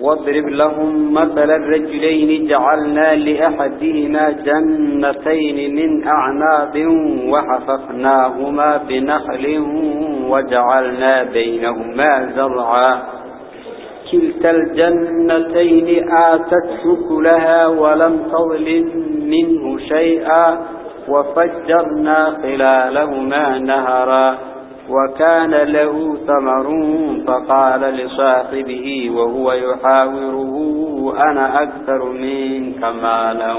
واضرب لهم مثل الرجلين جعلنا لأحدهما جنتين من أعناب وحففناهما بنخل وجعلنا بينهما زرعا. كلتا الجنتين آتت شكلها ولم تظلم منه شيئا وفجرنا خلالهما نهرا. وكان له ثمر فقال لصاحبه وهو يحاوره أنا أكثر منك مالا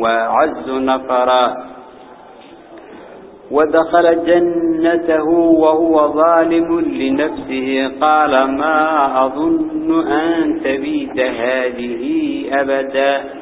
وعز نفرا. ودخل جنته وهو ظالم لنفسه قال ما أظن أن تبيد هذه أبدا.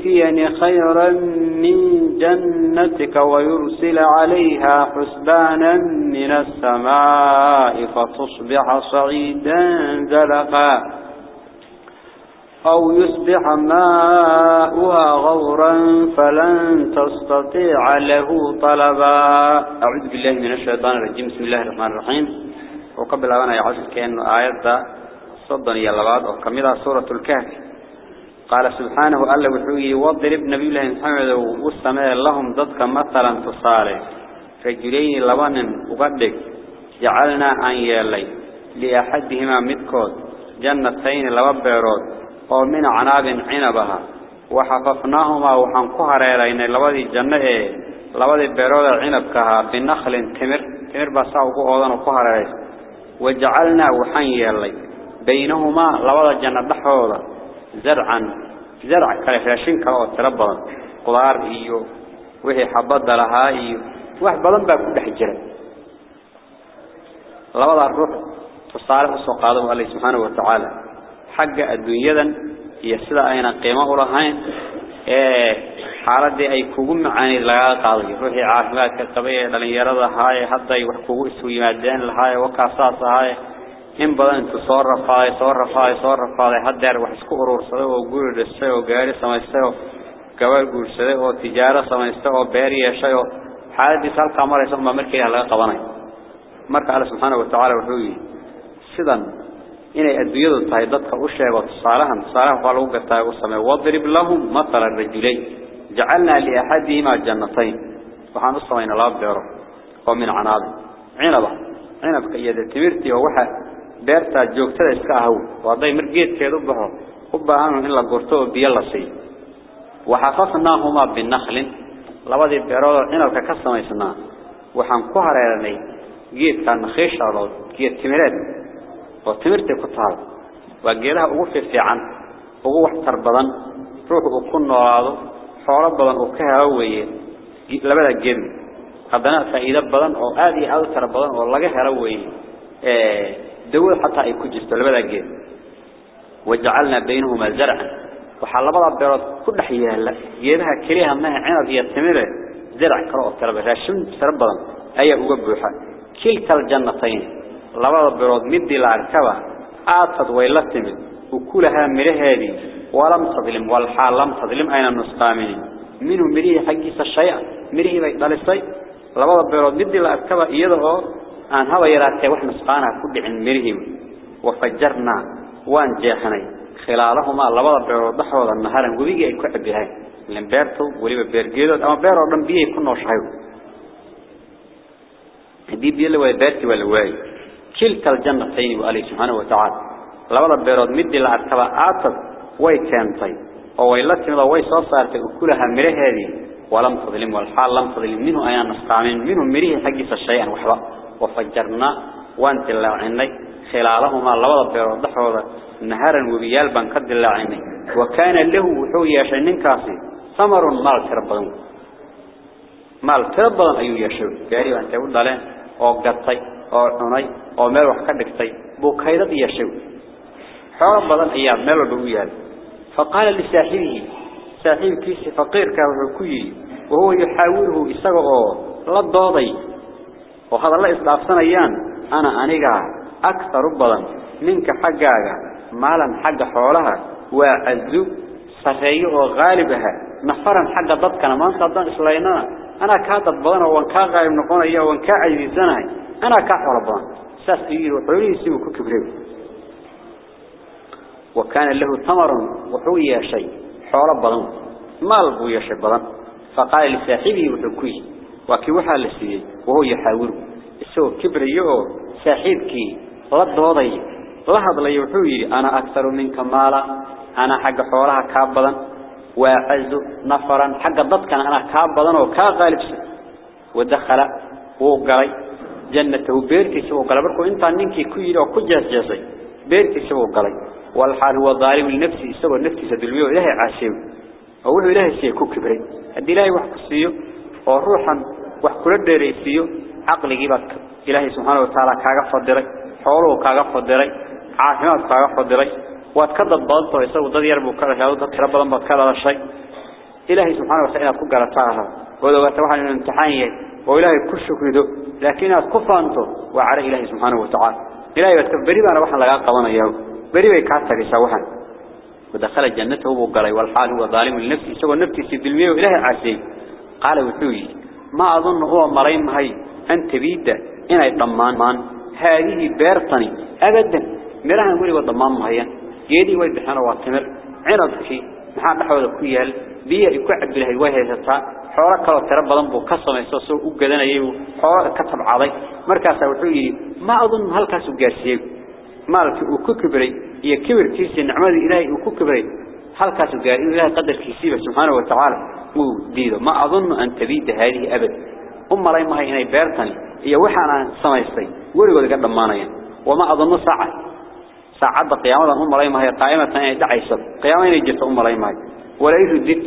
يؤتيني خيرا من جنتك ويرسل عليها حسبانا من السماء فتصبح صعيدا زلقا أو يصبح ماؤها غورا فلن تستطيع له طلبا أعوذ بالله من الشيطان الرجيم. بسم الله الرحمن الرحيم. وقبل أن يعشد كأن آيات صدن يلباد وكمدها سورة الكهف. قال سبحانه ألا وحوي وضرب نبي الله محمد والسماء لهم ضدك مثلا تصالح رجلين لبان وقدك جعلنا أن يلي. لأحدهما مدكود جنتين لبابيرود ومن عناب عنبها. وحففناهما وحنكوها ريلين لبادي جنة لبادي بيرود عنبكها بنخل تمر. تمر بساوكو أوضان وكوها ريلين وجعلنا وحن يلي. بينهما لوضع الجنة دحوضا زرعا زرع كالفراشين كالو تربضا قدار إيو وهي حبض لها إيو واحد بضن بقى كل حجرة لوضع الروح تصالح السوقاده الله سبحانه وتعالى. حق الدنيا يسلا أين قيمة لهين حالدي ay kugu macaanid laga qaaday ruuxi caafimaadka qabay dhalinyarada haay hadday wax kugu isu yimaadeen lahaay wakasaas haay in badan intu soo rafaaday soo rafaaday soo rafaaday hadeer wax isku urursaday oo guri dhisay oo gaari samaystay oo gabar guursaday oo tijaaro samaystay oo beer yeeshay oo xaaladiis halka maraysa ma markii laga qabanay marka Allah subhanahu wa ta'ala wuxuu yiri sidan inay adduunyadu tahay dadka u sheego tusaalahan tusaalaha waa lagu gartaa u sameeyo wadrib lahum mathala rajulayn ja'alna li ahadihima jannatayn waxaan oo oo beerta joogtada iska ahaw waday margeedkeedu baxo u baahan in la gurto oo biyo la siiyo. Waxafafnaahuma binakhlin labadii beerood inalka ka samaysnaa waxaan ku hareeranay geedka nakhiishalood geed timireed oo timirta ku taal. Waa geedaha ugu fiican ugu waxtar badan ruuxu uu ku noolaado xoolo badan uu ka helo weeye labada geed. Haddana faa'iido badan oo aad iyo aad u tar badan oo laga helo weeye ee دول حتى أي كجست لبدا جيد وجعلنا بينهما زرعا. وحال لبدا بيرود كل حيها لا. جيدها كليها ما عنب هي التمرة زرع كرو ترى راشم تربضا. أي أوجبوحة كلتا الجنتين لبدا بيرود مدي العركبة آتت ويلتمد وكلها مره هذه ولم تظلم. والحال لم تظلم. أين النسقامين منه مريه حقيس الشيء؟ مريه بيضال الشيء لبدا بيرود مدي العركبة إيضا aan haba yaraatee wax nusqaana ku dhicin mirihim wafajjarna waan jeexnay khilaalahuma labada beerood dhaxooda naharan gubigi ay ku cabiyaan ilan beertu waliba beergeedood ama beer oo dhan biyay ku nooshahay hadii biyo la way beerti wala way kiltal jannatayn wa alayhi subhanahu wa ta'ala labada beerood mid la arkaba aatad way keentay oo way la timid way soo saartay kulaha miraheedii ولم تظلم والحال لم تظلم منه أيان نسقامين منه مريه حقيس الشيئا وحبا وفجرنا وانت اللعيني خلالهما لوضع بيرضحوا نهارا وبيال بانكد اللعيني وكان له وحوية شنين كاسي. ثمر مال تربضون مال تربضون أيو يشو قاري وانت يقول دالين. gatay oo cunay oo meel wax ka dhigtay buu kaydad yeeshay xoolo badan ayaa meel walba u yaal faqala li saahibihi saaxibkiisa faqiirka wuxuu ku وهذا الله إصدافتنا إيان أنا أنيقا أكثر ربلا منك حقاقا مالا حق حولها وأزو سفعي وغالبها. نفرا حق ضدك. أنا ما نصدق إسلاينا أنا كاتب بضانا وانكا غايب نقونا إياه وانكا عزيزانا أنا كاحو ربضان ساس إيه وحوي يسيب كوكب ريب وكان له ثمر وحوي شيء. شي حو ربضان مال بو يا شي بضان فقال لساحبي وحكوي وكي وحا لسيه وهو يحاور اسو كبريو hadlay wuxuu yiri ana aktaru minka mala ana xagga xoolaha ka badan وعز نفرا حق ضدك أنا كابضا وكاغالب ودخل وقري جنته بيرك سوى قال بركو انت نينكي كويل وكجاس جاسي بيرك سوى قري والحال هو ظالم لنفسه سوى نفسه سدلويه إلهي عاسيو أوله إلهي سيكو كبري هدي إلهي وحكو سيو وروحا وحكل الدري فيه عقل جبك إله سبحانه وتعالى كعف فدري حوله كعف فدري عاهم كعف فدري واتكذب بالطه يسوي ضدي رب كله هذا كرب لما تكلم على شيء إله سبحانه وتعالى كجرا فاعله وهذا توحنا الامتحان يه وإله كل شكر ذو لكن أتكفانته وعلى إله سبحانه وتعالى إله يتكبري بنا وحنا لقى قوانا يهو بري ويكاثر يسوحا ودخل الجنة هو بقري والحال هو ظالم لنفسه سوى النفسي سيد الميه وإله عسيه قال وحوي ما أظن هو مريم هاي. أنت بيدة إن هاي ضمان مان. هذه بيرتني. أبدا. مرها نقولي وضمان مهيا يدي ويبحان واتمر. عرض شيء محاب حول الكويل بيه يكعب لهي وهي هتا حوارك الله تربى ضمبه كسر ميساسه وقدنا يهو حوارك كتب عضي. مركز أبوحي ما أظن هالكاس وقاسي ما لك وككبري يكبر كيسي نعمال إلهي وككبري هالكاس وقاسي إلهي قدر كيسي سبحانه وتعالى. Diido. Ma adun an tabida hadii abad. Umma lay ma inay beertani iyo waxaan samaystay. Warigood ga dhamaanayaan wama adun saaca ساعد قيامة أم الله ما هي قائمة أن يدعيس قيامة يجلس أم الله ما هي ولا يردد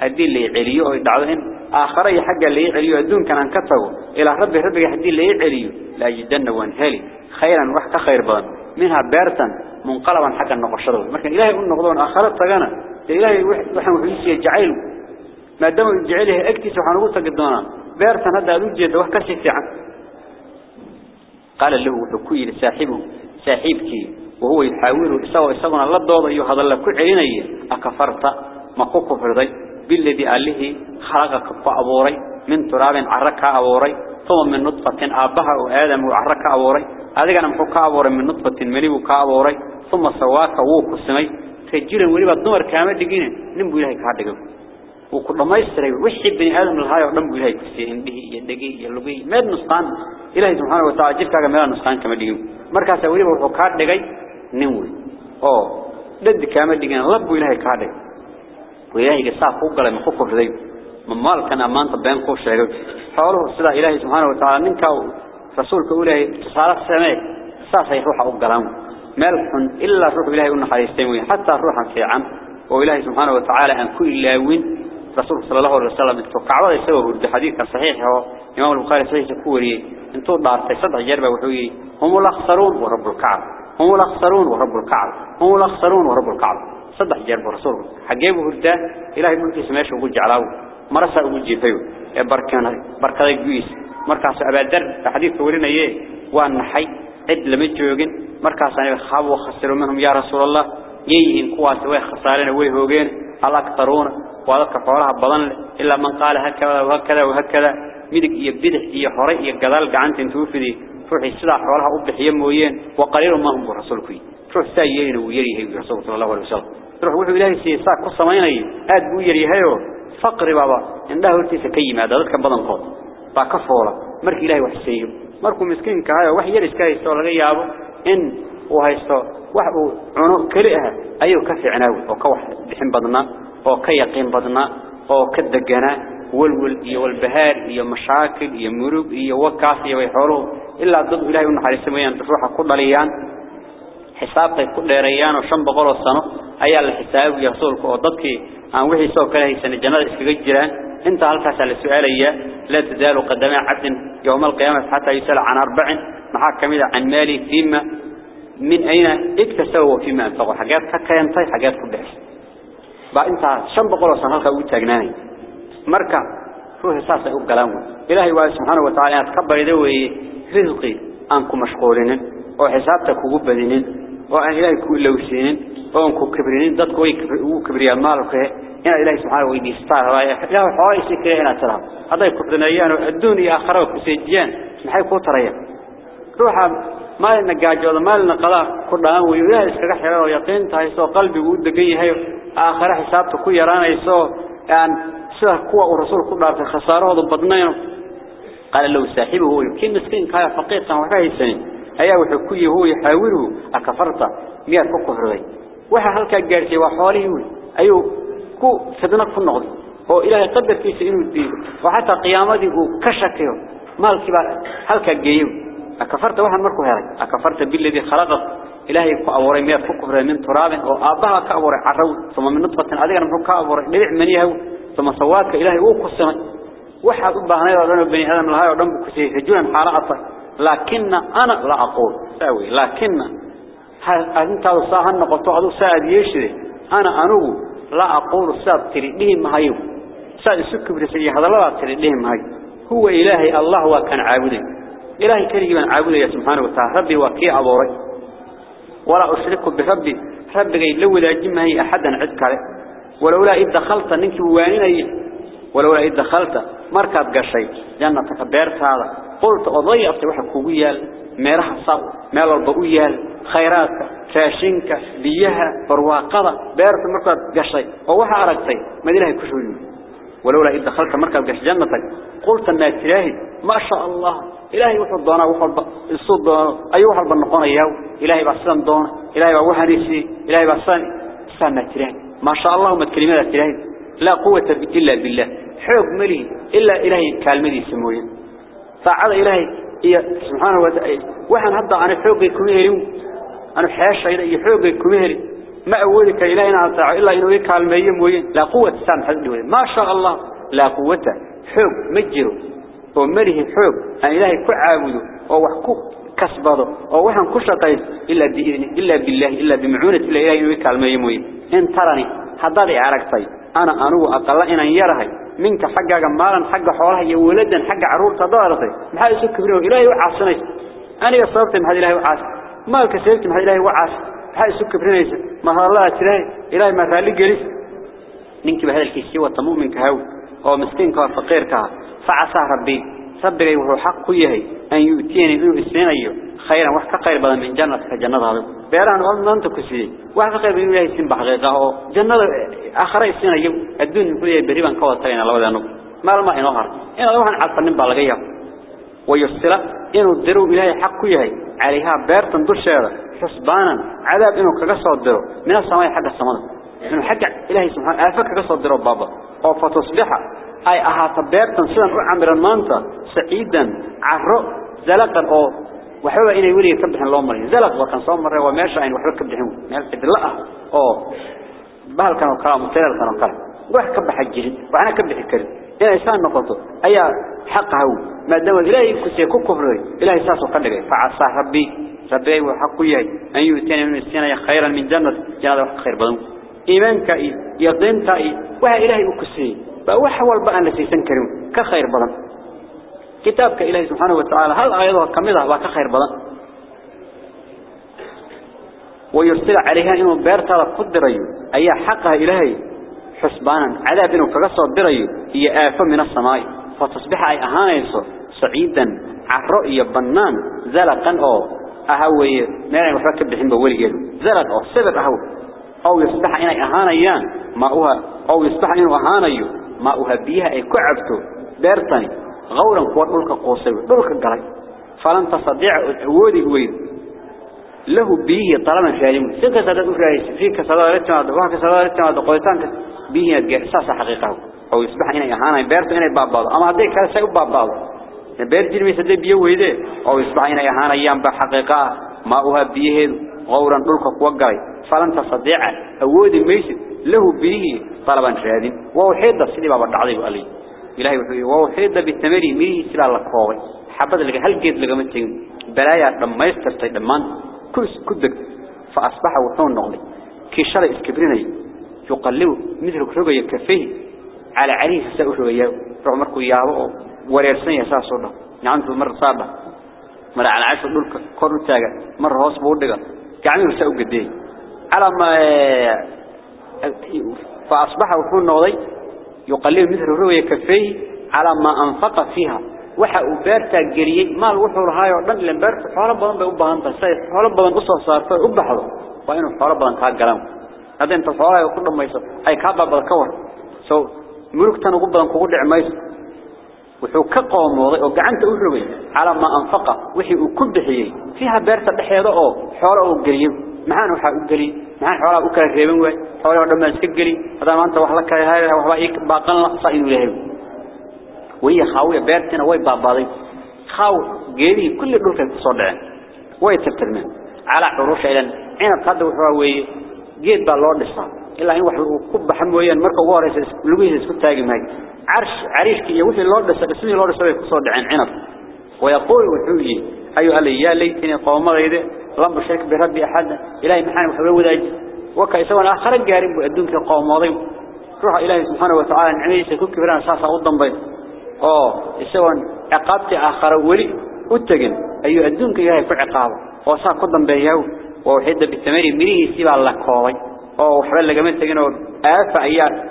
هدي اللي يعليه ويدعوهن آخر يحق اللي يعليه دون كان انكتبه إلى ربي ربي هدي اللي يعليه لا يجدن وانهالي خيرا وحك خير بان منها بارتا منقلبا حق النقشره لكن إلهي يقول نقضون آخرت تغانا إلهي وحن وحيسي يجعله ما دام يجعله اكتس وحن قلت قدونا بارتا هذا الوجه وحكسي عنه قال له حكوي لساحبه ساحبك وهو يحاول يسوى يسوى الله ضوض أيها هذا الله كل عيني أكفرت ما كفر ذي بالذي أله خلقك فأبوري من تراب عرك أبوري ثم من نطفة أبها وآدم وعرك أبوري هذا كان محوك أبوري من نطفة مليبك أبوري ثم سواك ووك السمي تجيرا وليبا الدمر كامل دقينا نمو إلهي كهدقوا وكل ما يستري وحي بني آدم الهاي ونمو إلهي كسيهن به يدقي يلقي ما نسطان إلهي سبحانه وتعالى جبتك ما نسطان كما دقينا مركز وليبا وحكاد دقي نوي أو. ضد كامل دقينا لبوا إلهي كهدق وإلهي قصاف قوقل من خفف ذي من مال كان أمان طبين قوش شهيد حوله السلاح إلهي سبحانه وتعالى منك رسولك إلهي تصالح السماء ساسا يروح أقلهم مالح إلا روح إلهي قلنا حديثين حتى روحا في عام وإلهي سبحانه وتعالى أن كل لاوين. رسول صلى الله عليه وسلم انتو كعبة يسوه ورد حديث كان صحيح هو إمام البخاري صحيح سكوري انتو دارتي صدع جربة وحوي. هم الأخسرون ورب الكعب هم الأخسرون ورب الكعب هم الأخسرون ورب الكعب صدح جرب رسول. حجيبه ورده إلهي ملكي سماشه وقل جعله مرسى وقل فيه بركان. بركان جويس مركز أبادر حديث ورنا إيه. وأن حي. عد لم يجوجن مركز أنا خاب وخسروا منهم. يا رسول الله. يجين قوات ويخسرنا ويهوجين الأكثرون وذلك فورها بضن إلا من قال هكذا وهكذا وهكذا. مدك يبدح يحرق يقدال قعنت توفدي روح السلاح حولها أبدح يمويين وقليل ما هم برسولك روح سايين ويريه رسول صلى الله عليه وسلم. روح وحو إلهي سيساك قصة ميني آد بو يريهيو فقر بابا. عنده هرتيس كيما دادتك بضن قوت باكفولا مرك إلهي وحسيو مركو مسكين كهايو وحي يريس كايستو لغا يابو. إن وهيستو وحو عنو كلئها. أيو كفي عناوي. وكوح بحن بدنا. Oo ka yaqiin badna oo ka degana والول iyo walbahaar iyo mashaakil iyo murug iyo wakaas iyo way xooluhu ilaa dad ilaahay u naxariisamayaan ruuxa ku dhaliyaan xisaabtay ku dheereeyaan oo 500 sano ayaa la xisaabiyo rasuulku oo dadkii aan wixii soo kala haysan jannada iskaga jiraan inta halkaas la su'aalaya la tadaalu qadama 'abdin yawm al-qiyamah hatta yusal 'an arba'in maxaa kamida an mali fima min ayna iktasawa fima anfaqa xageed ka keentay xageed ku bixisay ba inta 500 sano halka uu taagnaanay marka ruuxa saasay u galaan ilaahay waa subhanahu wa ta'ala aad ka bariday weeye rizqi aan ku mashquulinin oo xisaabta kugu badinin oo aan ilaahay ku ilowsiinin oo aan ku kibrinin dadku way ugu kibriyaan maalka in ilaahay subhanahu wa ta'ala ilaahay xoolo isikay ina tara haday ku dinayaan adduun iyo aakhira ku seejiyaan maxay ku tarayaan ruuxa maalna gaajooda maalna آخر حساب حسابته كيران يسوع يعني كان سه قوة ورسول كبر في خسارة ضبطناه قال لو ساحبه يمكن مسكين كان فقير صار وحيد سنين أيه وحكي هو يحاوره أكفرته. مئة كفر غي وح هلك الجرس وحاله أيه كو سدنك في النقض. هو إلى يقدر في سنين الدين وحتى قيامته كشكه. مالك هلك الجيم أكفرته وح مركو هرج أكفرته بالذي خلقه. إلهي كأورى ما فكر من تراب أو أبها كأورى عرو ثم من نطفة أذكر من كأورى نبع من يهو. ثم صوات كإلهي أو كسم وحد أبها نير رم بني هذا من هاي رم كسيه جون حرقة لكن أنا لا أقول. سوي لكن أنت الصاح النقطة هذا ساد يشري. أنا أنو لا أقول ساد تري هايو. ما هيو ساد سكب رسي. هذا لا تري ليه هو إلهي الله وكان عابدين إلهي كريم عابدين سبحانه وتعالى. ربي وكيع ورئي ولا أشرك بربي. ربي لو لا جمعي أحدا عدك ولولا إذ دخلت منك وانين ولولا إذ دخلت مركب قشي. جنتك بيرت هذا قلت أضيعت وحك كويال ميرها صاب ميل البقويال خيراتك فاشنك بيها برواقضة بيرت مركب قشي. ووحا أرقتي ما دي لها كشوي ولولا إذ دخلت مركب قش جنتك قلت ما تلاهي. ما شاء الله. إلهي وحد دونا وحد الصوت دونا أي وحد بنقون إياه. إلهي بحسن دونا إلهي بوحنيسي إلهي بحسن استنى تلاهي ما شاء الله ما تكلمات تلاهي لا قوة إلا بالله. حب ملي إلا إلهي كالمدي سموين فعل إلهي إيه سبحانه وتعالى. وحن هذا أنا حوقي كمهري أنا حاشا إلى حوقي كمهري ما أولك إلهي نعطع إلا إنه يكالمي موين لا قوة سام حد ما شاء الله لا قوة. حوق مجره ومرهم الحب أن إلهي كعابده ووحكو كسبده ووحن كشطيس إلا, إلا بالله إلا بمعونة إلا إلهي ويكا الميموي إن ترني هذا طيب أنا أنو أقل إن يرهي منك حقا جمالا حق حوالها يولدا حقا عرور تضارطي بحال سك فيه إلهي وعاصني أنا يصابت من هذا إلهي وعاص ما كسبت من هذا إلهي وعاص بحال سك فيه ما الله تري إلهي ما ثالي جلس نكتب هذا الكيس هو تمو منك هاو هو مسكين كار فقير كار فعسى ربي. صبري وهو حق يهي. أن يؤتيني إنه إسلام أيه خيرا وحكا قير بضا من جنة كجنة هذا. بيران غلم لن تكسي وحكا قير بضا من إله إسلام بحقيقة. جنة آخر إسلام أيه الدون يقول إيه بريبا كوى الطرين الله دانو ما لما إنه هر إنه دوحان عطا نبع لغيه ويصلا إنه الدرو إلهي حق يهي. عليها بيرتن دور شيرا حسبانا. عذاب إنه كقصه الدرو من السماء حق السماء. إنه حق إلهي سبحانه. أفكر قصه الدرو بابا. أو فتصبح أي أهات بيرتا سلام عمر المانتا سعيدا عرق زلقا أو وحبا إنه يولي يكبحن الله مرين زلق وكان صوم مرة وماشا إنه وحبا كبحن مالك إدلاء أو بهل كانوا كلام متلال كانوا كلام وح كبح الجريد وأنا كبح الكريم إن إنسان نقطه أي حقه ما دام إلهي كسي كفره إلهي ساسو قدره فعصى ربي ربي وحقه أن يؤتينا من السنة خيرا من جنة جنة خير بدن إيمانك يقينك وها إلهي كسي فأوحوال بقى لسيسان كريم. كخير بدن كتابك إلهي سبحانه وتعالى. هل أيضا كمدها وكخير بدن ويرسل عليها إنه بيرتها قدري أي حقها إلهي حسبانا. عذاب إنه كقصة الدري هي آفة من السماء. فتصبح أي أهانيسو سعيدا. عرؤية بنان زلقا. أو أهوي. مالي وحبك بحين بولي جيدو زلق أو سبب أهو أو يصبح إنه أهانيان ماؤها أو يصبح إنه أهانيو ماؤها بيها أي كعبتو بيرتني. غورا قوات دولك قوسي. دولك قلي. فلن تستطيع العودي ويد له بيه طالما شارم سيكا سادة أفرايس فيك سادة رتماد وحك سادة رتماد قويتانك بيه ساسا حقيقة. أو يصبح إني أهانا بيرت إني بابض أما هذيك كان سيء بابض بير جرمي سدي بيو ويده. أو يصبح إني أهانا أيام بحقيقة. ما هو بيه غورا دولك وقعي فلن تستطيع أود ميسد له به طلبا شهادين ووحيد سيدي بابا دعضي وقالي إلهي وحيد ووحيد بالتمري مية سلا لكوي حبد لك هل جيد لك متين بلايا لما يسترتي دمان؟ كل كدك فأصبح وحون نغلي كي شرع إسكبريني يقلب مثل كرغة يكفيه على عريس سأوشه إياه روح مركو إياه وريرسان يساس صدق نعنته مرة صابة. مرة على عشر دول كورو تاجا مرة هوس بودقة. كعمل سأو قديه. على ما فأصبح وحون نغلي يقلب مثل كرغة يكفيه على ما أنفق فيها u baahan tahay say xoolo badan u soo saarto u baxdo waa inuu xoolo badan ka galaan hadda inta xoolaha ku dhamayso ay ka babad ka war soo murugtan ugu badan kugu dhicmayso wuxuu ka qoomooday oo gacanta u rogay ala ma anfaqa wixii uu ku bixiyay fiha beerta dhaxeeda oo xoolo uu geliyay maxaan waxa uu geliyay maxaan xoolaha u kala reeban way xoolaha dhamaan iska geliyay hada maanta wax la kala hayo waxba ay baaqan la saa inuu leeyahay وهي خاوية بيرتنا وي باباضي. خاو جيدي كل دول كان تصدعين وي ترترمين على عروش إلى عين قد وحوي جيد بالله لسا إلا إن واحد كب حمويان مركو وارس لويس اسكت تاجي ماي. عرش عريش كي يوحي الله لسا بسني الله لسا يتصدعين عنب. ويقول وحوي أيها لي يا ليتني قوم غيره لم يشرك بربي أحد. إلهي محانه وحبه وذاج وكيسوان آخر قارب أدونك القوم واضيم روح إلهي سبحانه وتعالى نعمل إيسا كوكي فران شاسا قدام بيت أوه إيسوان عقابتي آخر ولي أتقن. أي أدونك إلهي في عقابه وصا قدام بيهو. ووحيدة بالتماري مريه سيبع الله كوالي أوه وحبه اللي قمت تقن آفا أيال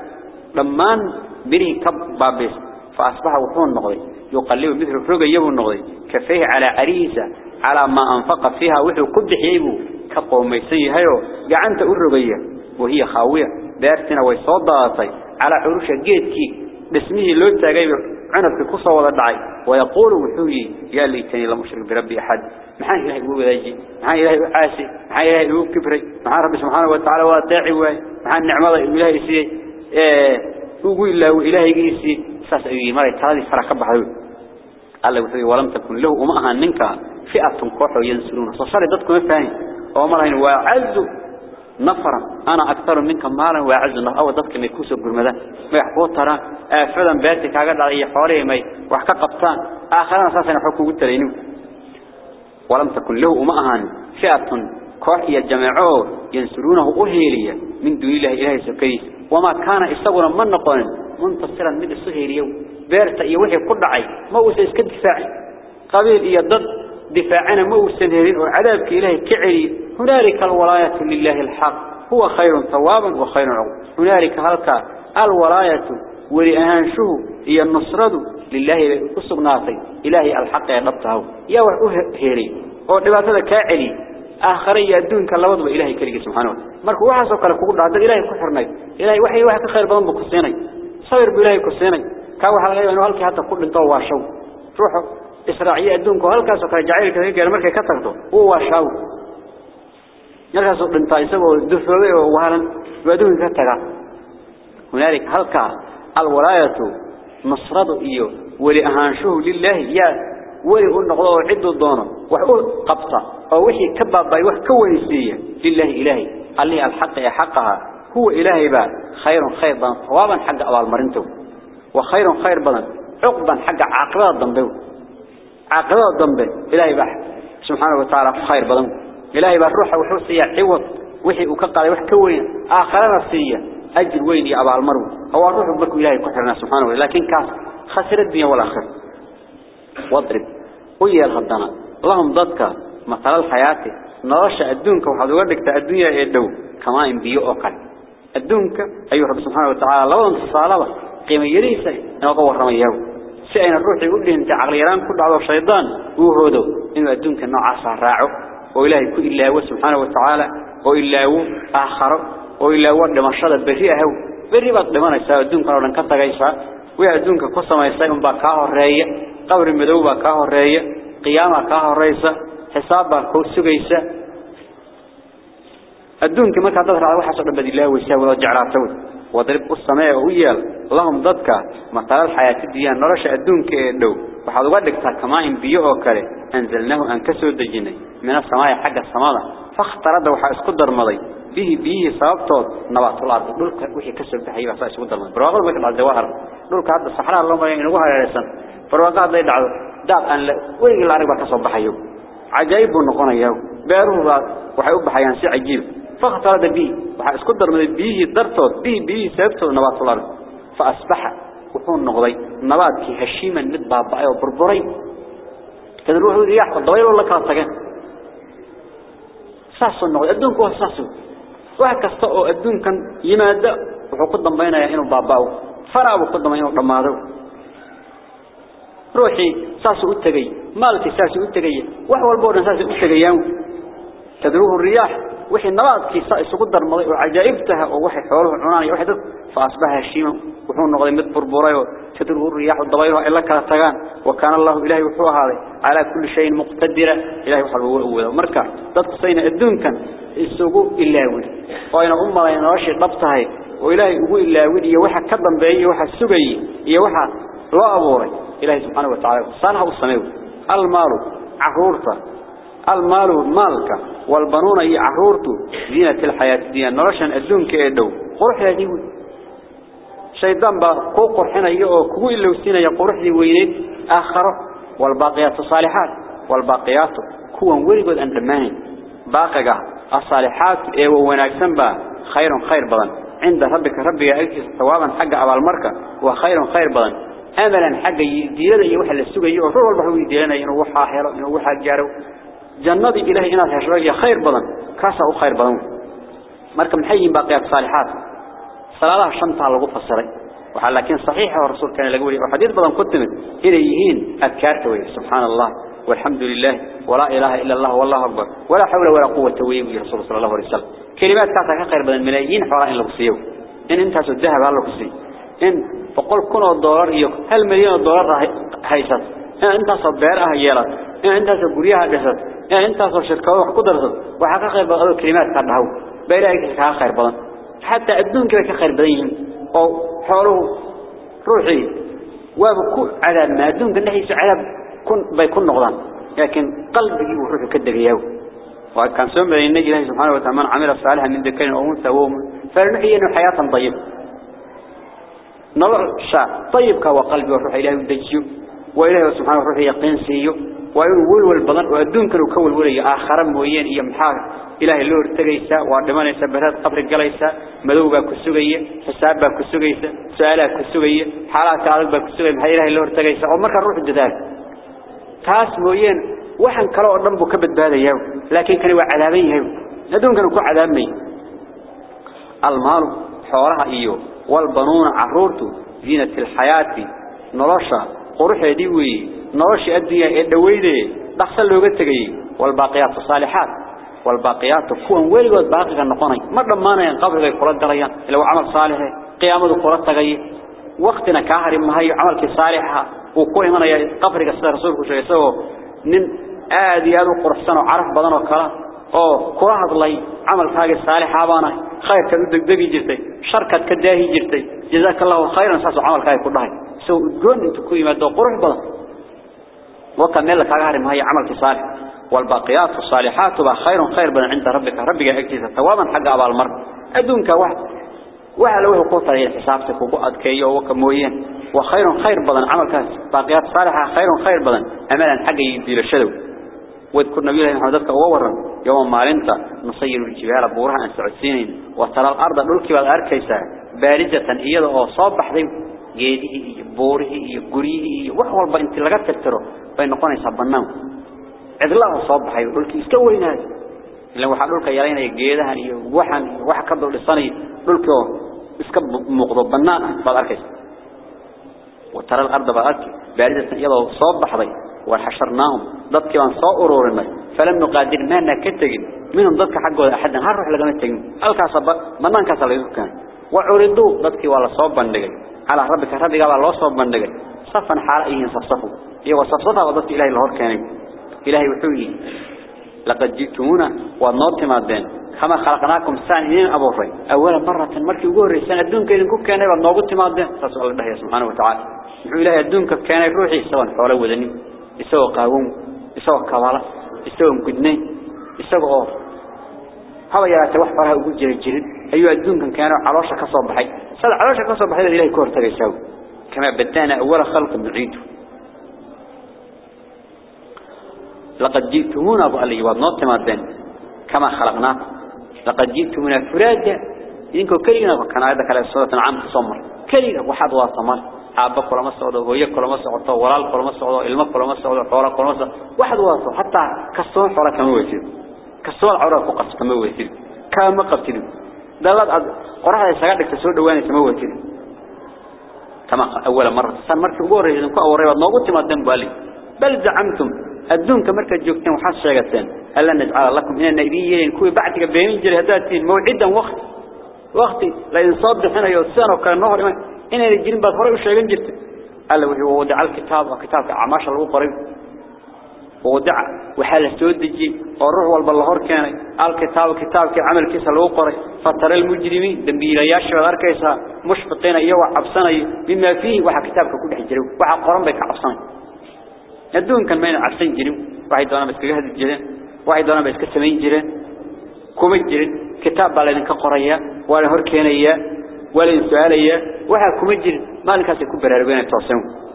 لما مريه كب بابيس. فأصبح وحون مغضي يقلب مثل فوق يبو النغضي كفيه على عريسة على ما أنفق فيها وحو كبح يبو كقو ميسي هايو جعانت أرغي وهي خاوية. بارتنا ويصوداتي على حروش جيتكي. باسمه اللوتا جايب عنب في قصة ولا دعي ويقول وحوي يا ليتني لا مشرك بربي أحد. محاي إلهي بو بذيجي محاي إلهي عاسي محاي إلهي بو كبري. محاي رب سبحانه وتعالى وداعي وي. محاي النعمة الله إلهي سي. إيه. وقول الله إلهي قيسي ساس أيوه مالي تالي سرى كبه الله وحوي ولم تكن له أمها منك فئة كوح ينسلون فصار ضدكم الثاني ومرهن وعز نفرا أنا أكثر منك مالا وأعز النفر أو ما يكوسوا بالمدى ما يحقوا ترى آفدا باتك أقعد على حواليه ما وحكا قبطان. آخرنا أساسا يحكوا قلت ولم تكن له أمأهان فئة كوحية جماعة ينسلونه أهيلية من دون الله إلهي سكيه وما كان استغرا من نقول منتصرا من بيرتا يوحي كل عي ما هو سيسك دفاعي قبيل يضد دفاعنا ما هو سنهرين وعذابك إلهي كعلي هنالك الولاية لله الحق هو خير ثوابا وخير عقب هنالك هلك الولاية ولأهانشه هي النصرة لله الصبناطي إلهي الحق ينبطه يا هيري ودباتنا كاعلي آخرية دونك الله وضب إلهي كريك سبحانه مركو واحد سوكال كقول عدد إلهي كحرني إلهي وحي واحد خير بضم بكسيني صبر بإلهي كسيني كاوحا لغاية أنه هلك حتى كل أنتوا واشو. روحوا إسرائيل أدونك وهلك سوكال جعيل كذلك مركي كتغطو هو واشو. markaas dhintaa isagoo dufooday oo waalan waduun ka taga هنالك هلك الولاية نصرة إيو. ولي أهانشه لله يا. ولي النقضاء عد الضانة وحقول قبطة. أو وحي كباب باي وحكوانيسية لله إلهي. قال لي الحق يا حقها هو إلهي با. خير خير. بان ثوابا حق أبال مرنتو وخير خير بان عقبا حق عقبات ضنبه عقبات ضنبه إلهي با سبحانه وتعالى خير بان إلهي بقى روحه وحوصية عوض. وحي وكقال وحكوين آخرنا السيئة أجل وين يا أبا المرو هو الروح بكم إلهي كحرنا سبحانه وتعالى. لكن كاس. خسر الدنيا والآخر. واضرب. ويا الغدنا اللهم ضدك. مثل الحياة. نرش أدونك وحضور لك الدنيا يدو كما إنبياء أقل أدونك أيها رب سبحانه وتعالى. لو الصالة قيمة يريسة نوقع ورميه سئين الروح يقول لي أنت عقليران كل عضو الشيطان. وهودو إنه أدونك النوع عصر راعه وإلهي كل إلا هو سبحانه وتعالى. وإلا هو آخر. وإلا هو دمشق بريئة هو. بريئة لمن يساوي الدون قالوا لن كتا غيسا ويا الدون كقصة ما يساوي باكاه الرأي قبر مدو باكاه الرأي قيامة كاه الرئيسة حساب باكو سجيسة الدون كما كانت واحد صدق بدي الله ويساوي رجع راته وضرب السماء ويال لهم ضدك. مثال الحياة الدنيا نرش أدون كدو وحد وقدك كما إن بيوه كله أنزلناه أن كسر الدجنة. من السماء حق السماء. فاخترد وحاس قدر مضي به به سببته نبات الأرض. دول وحي كسر بحي وفاس قدر مضي برواقل ما كده الجواهر دول الصحراء الله ما ينقوها لسان برواقل ضي دعوه داب أن لا. وين الأرض كسر بحيو؟ عجيب النقطة يو بيروه وحيوب بحيان سي عجيب فاخترد به وحاس قدر مضي به درته به به سببته نبات الأرض فأصبح وحون نقضي نباتك هشيما مد بابعي وبربري كذا روحوا رياح والضويل والله تغين ساسو النقضي أدونك هو ساسو. واحد كستاء أدون كان يمادا وحو قدام بينا يحينوا بابعو فرعوا قدام يحينوا رمادو روحي ساسو اتغي مالتي ساسو اتغي وحو البورن ساسو اتغيان تدروه الرياح. وحي نباتك ساسو قدر مضي وعجائبتها ووحي حوله عناني وحي فأصبح هشيما وحون نقضي مد بربوريو تدره الرياح والضبيرها إلا كالتغان وكان الله إلهي وحوه هذا على كل شيء مقتدرة إلهي وحبه أولا ومركا ضدك سينا الدون كان السوقو إلاوي وإن أمة ينرشي ضبطها وإلهي أقول إلاوي يوحى كدن بأي يوحى السوقي يوحى وأبوري إلهي سبحانه وتعالى صانها والسماوي المال عرورته المال مالك والبنون هي عرورته زينة الحياة دي نرشن الدون كأدو قرح يديوي شيطان با كو قرحنا أو كو إلا وسينا قرحدي وينيد آخره والباقيات الصالحات. والباقيات كوان ولقد أن دمانين باقية الصالحات إيه وناكسن با خير خير بدن عند ربك ربك أكس ثوابا حق أبا المركة وخير خير بدن أملا حق يديرنا يوحى للسوق يوحى والبحو يديرنا ينوحى حيرا ينوحى جارو جنة إلهي إناس هشرية خير بدن. كاسا خير بدن. مركم حي باقيات الصالحات صلاة الشمس على الغفة السري. وحال لكن صحيح والرسول كان يقول وحديث بدن كتمت إليهين أذكارتوي سبحان الله. والحمد لله. ولا إله إلا الله والله أكبر. ولا حول ولا قوة ويبي رسول صلى الله عليه وسلم. كلمات كاتها خير بدن. ملايين حوالين لغسيو إن إنت الذهب على لغسي إن فقل كن الدولار يوك هل مليون الدولار هيست إن إنت صبير أهيالات إن إنت سبوريها دست إن انت صب شركة وقدرت وحقا خير بدن كلمات كاتها بيلاقي خير بدن حتى الدون كذا كخير بديهم أو حوله روحي. وابكو عذاب ما الدون كان عذاب كن بيكون نغضان. لكن قلبي وروحه كدقياه وكان سمع بين الله سبحانه وتعالى عمل صالحا من ذكر أو أنثى وهم فلنحيي حياة طيبة نظر شاء طيب كوا قلبي وروح إلهي ودجيه وإلهي سبحانه وروح يقين سيه ويقول والبضن وأدون كانوا كول ولي آخر مويين إيا محاق إلهي اللي ارتقيسا وعندمانيسا بهذا قبر قليسا مدوبا كسوغية حسابا كسوغيسا سؤالا كسوغية حالات عالبا كسوغية محا إلهي اللي ارتقيسا ومركا الروح الجدال تاس مويين وحن كلاو الرنبو كبد بهذا يو لكن كانوا عذابين أدون كانوا كو عذابين المال حورها إيو والبنون عرورتو زينة الحياة نرشا قروح يديوي نرشي الدنيا الدويدة دخل لوغة تغيي والباقيات الصالحات والباقيات كون ولغود باقي النقوني مرة ما نين قبل قرات قريان لو عمل صالح قيامه قرات تغيي وقتنا كاهر ما هي عملك صالحة وكوي من قبرك سيد رسولك شيء نن آدي آدو قرحسان وعرف بدن وكلا oo kula hadlay camalkaaga saalixaabana khayrka u degdegi jirtay sharkad ka daahi jirtay jazaakallahu khayran saas camalkaaga ku dhahay. Soo goon inta ku yimaado qurux badan. لك هذا ما هي عملك صالح والباقيات الصالحات تبقى خير خير بنا عند ربك ربك أكتسى ثوابا حق أبا المرء أدونك واحد واحد لو قوة هي حسابتك وقعد كي وكموين وخير خير بدن عملك باقيات صالحة خير خير بدن أملا حق يدير الشدو واذكر نبي الله محمد وورا يوم ما لنت نصير الجبال بورها أن سعودسين وترى الأرض ملكي والأركيسة بارزة إيضا وصابح ذي جيده بوره قريه وحوال بأنت لقد تتره بين نقوان يصبناه عدلاه صابح يقولك يستوين هذا لو حقولك يرين جيدها وحن وح كبر للصني قولك اسكب مقضب بناء بالأركيس وترى الأرض بالأركي بارزة إيضا صابح ذي وحشرناهم. ضدك وأن صاء أرورنا فلم نقادر ما نكتجن منهم ضدك حقه أحدا هنروح لقنا التجن الكاسب. منان كاسل يذكر وعرضوا. ضدك ولا صوب بندقي على ربك ربك على الله صوب بندقي صفا حالئين صفصفوا هي وصفصفها وضدك إلهي الهور كان. إلهي وحوي. لقد جئتمونا والنور مادين كما خلقناكم ثانيين أبو ري. أول مرة مركي وجوه ريسان الدون كين كوك كان. يبغى نوقت ما ده تسأل الله سبحانه وتعالى. يقول له الدون كان يروحي سواء حوله ودني. يسوى قاوم يسوى كوالا يسوى مكدنين يسوى هذا يا توح فرها وجود جري جري أيها الدون كان كانوا عروشة كصوب حي صار عروشة كصوب حي إلهي كور ترى يسوي كما بدأنا أول خلق نعيده لقد جئتمونا أبو علي وضنط مادين كما خلقناكم لقد جئتمونا فرادا إنكم كلنا كان هذا كلا سورة عام تصمر كلنا واحد واصمر أبا كل ما سعوده وهي كل ما سعوده ولال كل ما سعوده إلما كل ما سعوده حورا كل ما سعوده. واحد واصل حتى كسر حورا كم ويصير كسر عورا فوق كم ويصير كم قبتلو دلت قرحة سجادك تسود دواني كم ويصير كما أول مرة. سمرت وقوله إذا كوا أوري وضنوقت ما الدم بالي. بل زعمتم. adduunka markaad joogteen waxaad sheegateen alla najcala lakum inaan idin yeelin kuwii bacdiga beenin jiray haddaad tihiin mawcidan waqti waqti la idin soo bixinayo sidan oo kale noo hor إن الجن بفرق الشيء عن جت قال له هو ودع الكتاب وكتاب عماش الله قريب. ودع وحاله تودج وروح والبلهور كان. الكتاب كتاب كعمل كيس الله قريب. فترى المجرمين دم بيلياش وغير كيسا مش بطينا يوا عبسنا مما فيه وح كتابك كل حجرو وح قرن بك عبسنا يدون كان مين عبسين جرو وح دونا بس كجهد الجرين وح دونا بس كسمين جرين كم الجرين كتاب بلين كقرية والهور كان إياه ولا هي وها كمجر ما نكاس كبر ربنا توسعه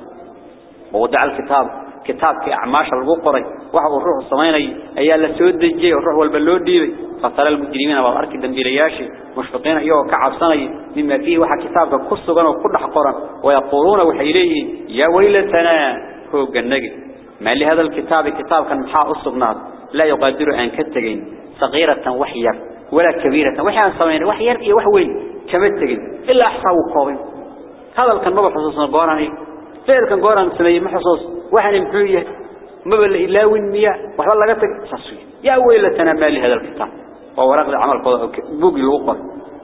وضع الكتاب. كتاب في كأعماش الغقرة وها الروح الصماينة أيا لا سود الجي الروح والبلودي فصار المجرمين والأرك الدنبيرياشي مشفقين أيوة كعب صني. مما فيه وها كتاب كقصة جن وكل حقرا ويقولون وحيله يا ويلتنا. هو جنجي ما لهذا الكتاب. كتاب كان محاوس لا يقدر أن كتجين صغيرة وحية. ولا كبيرة. وحير صغيرة وحير إيه وحوين كمتجين إلا أحصاه قوي هذا كان مبحث حصوصنا قراني فعل كان قران سمي محصوص. وحن محوية مبل إلا وينمية وحوال الله قتك تصوير يا ويلتنا ما لهذا الكتاب. وورق العمل بوق الوقت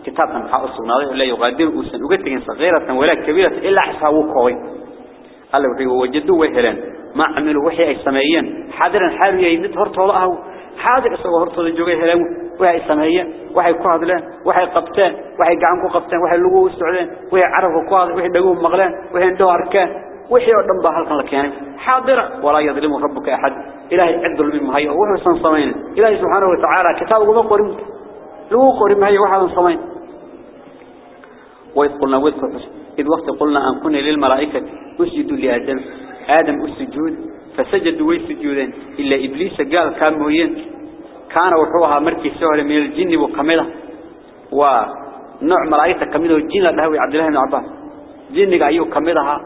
كتاب كان محا أصبناه لا يقدر أن كتجين صغيرة ولا كبيرة. إلا أحصاه قوي الله وحي وجدوا وهلان ما عملوا وحي أي سمايين حاضرا حالوا يمد هرطوا الله حاضر سوى هرطوا الجوغي هلان وحي سمايين وحي كهدلان وحي قبتان وحي قعنكو قبتان وحي اللقوه السعودان وحي عرفوا كهد وحي دقوه مغلان وحي عنده أركان وحي أردن بحلقا لك يعني حاضرا ولا يظلم ربك أحد. إلهي عدل من مهيئة. وحي سنصمين إلهي سبحانه وتعالى كتابه ما قرم لو قرم هي واحد صمين وإذ قلنا وذكر إذ وقت قلنا أن كنا للملائكة اسجدوا لآدم. آدم السجود فسجدوا ويسجودين. إلا إبليس قال كان موين كان وحوها مركي سهل من الجن وقمده ونوع ملائكة كمده الجن له عبد الله بن جن أيوه كمدها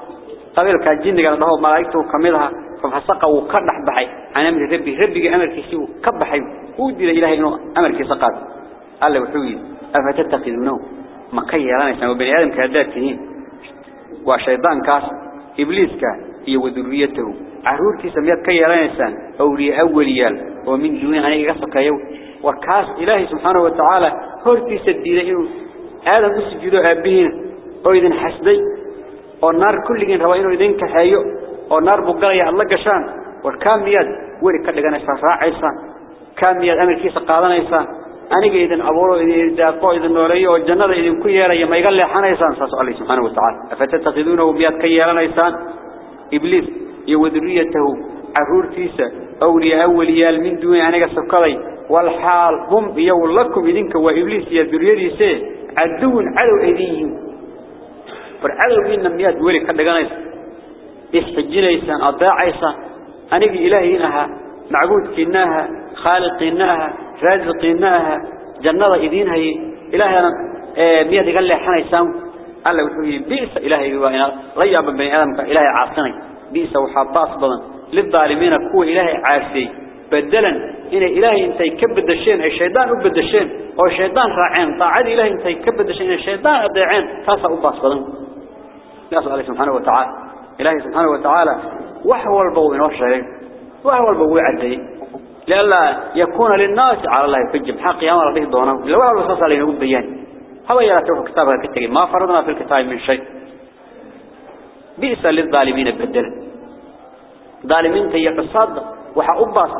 قبل كان جن قال له ملائكته كمدها ففسق وكرح بحي. عن أمر ربي. ربي أمر كيسو كبحي. ودي إلهي إنه أمر كيسقات قال له وحوي. أفتتخذونه ما كيرانيسان وبني آدم كهداتهين وشيطان كاس. إبليس كا هي وذريته عرورتي سميت كيرانيسان أولي أوليال ومن دون أن يقصك يو وكاس إلهي سبحانه وتعالى هرتي سديده إنه آدم أسجده أبهين وإذن حسدي والنار كل جن روا إنه إذن كحيو والنار بقايا الله قشان والكاميات ولي كدغنا راعيسان كاميات أمر كيس قادنيسان aniga idin abuuro idin daaqo idin nooleeyo oo jannada idin ku yeeraya ma iga leexanaysaan? Saas Allah subhanahu wa ta'ala afatattakhidunahu biyad ka iyo waduriyatahu arurtiisa awliya awliyaal min duuni aniga sakaday wal hal hum iyo lakum idinka wa iblis iyo duriyadiisa aduun cadow idin bar cadowgiina miyaad weli ka dhiganaysa isxijinaysaan adaacaysaan aniga ilaahinaha macbuudkiinaha خالقينها رازقينها جنة إذين هي إلهي مياد قال لي حنا يسام قال له وحوي بئس إلهي وإنا غيب بني آدم إلهي عاصني. بئس وحباس بدن للظالمين كو إلهي عاسي بدلا إن إلهي أنت يكبد الشين الشيطان يبد الشين. أو الشيطان راعين. طاعد إلهي أنت يكبد الشين الشيطان أضيعين تاسع أباس بدن نسأل الله سبحانه وتعالى. إلهي سبحانه وتعالى وحوى البوين وشهرين وحوى البوين عدي. لألا يكون للناس على الله يفجم حق يوم ربه دونه. لو أول وصص عليه نقول بيان. هو يرتوح كتابها كتاب ما فرضنا في الكتاب من شيء. بئس للظالمين بدلا ظالمين تي قصاد وحا أباس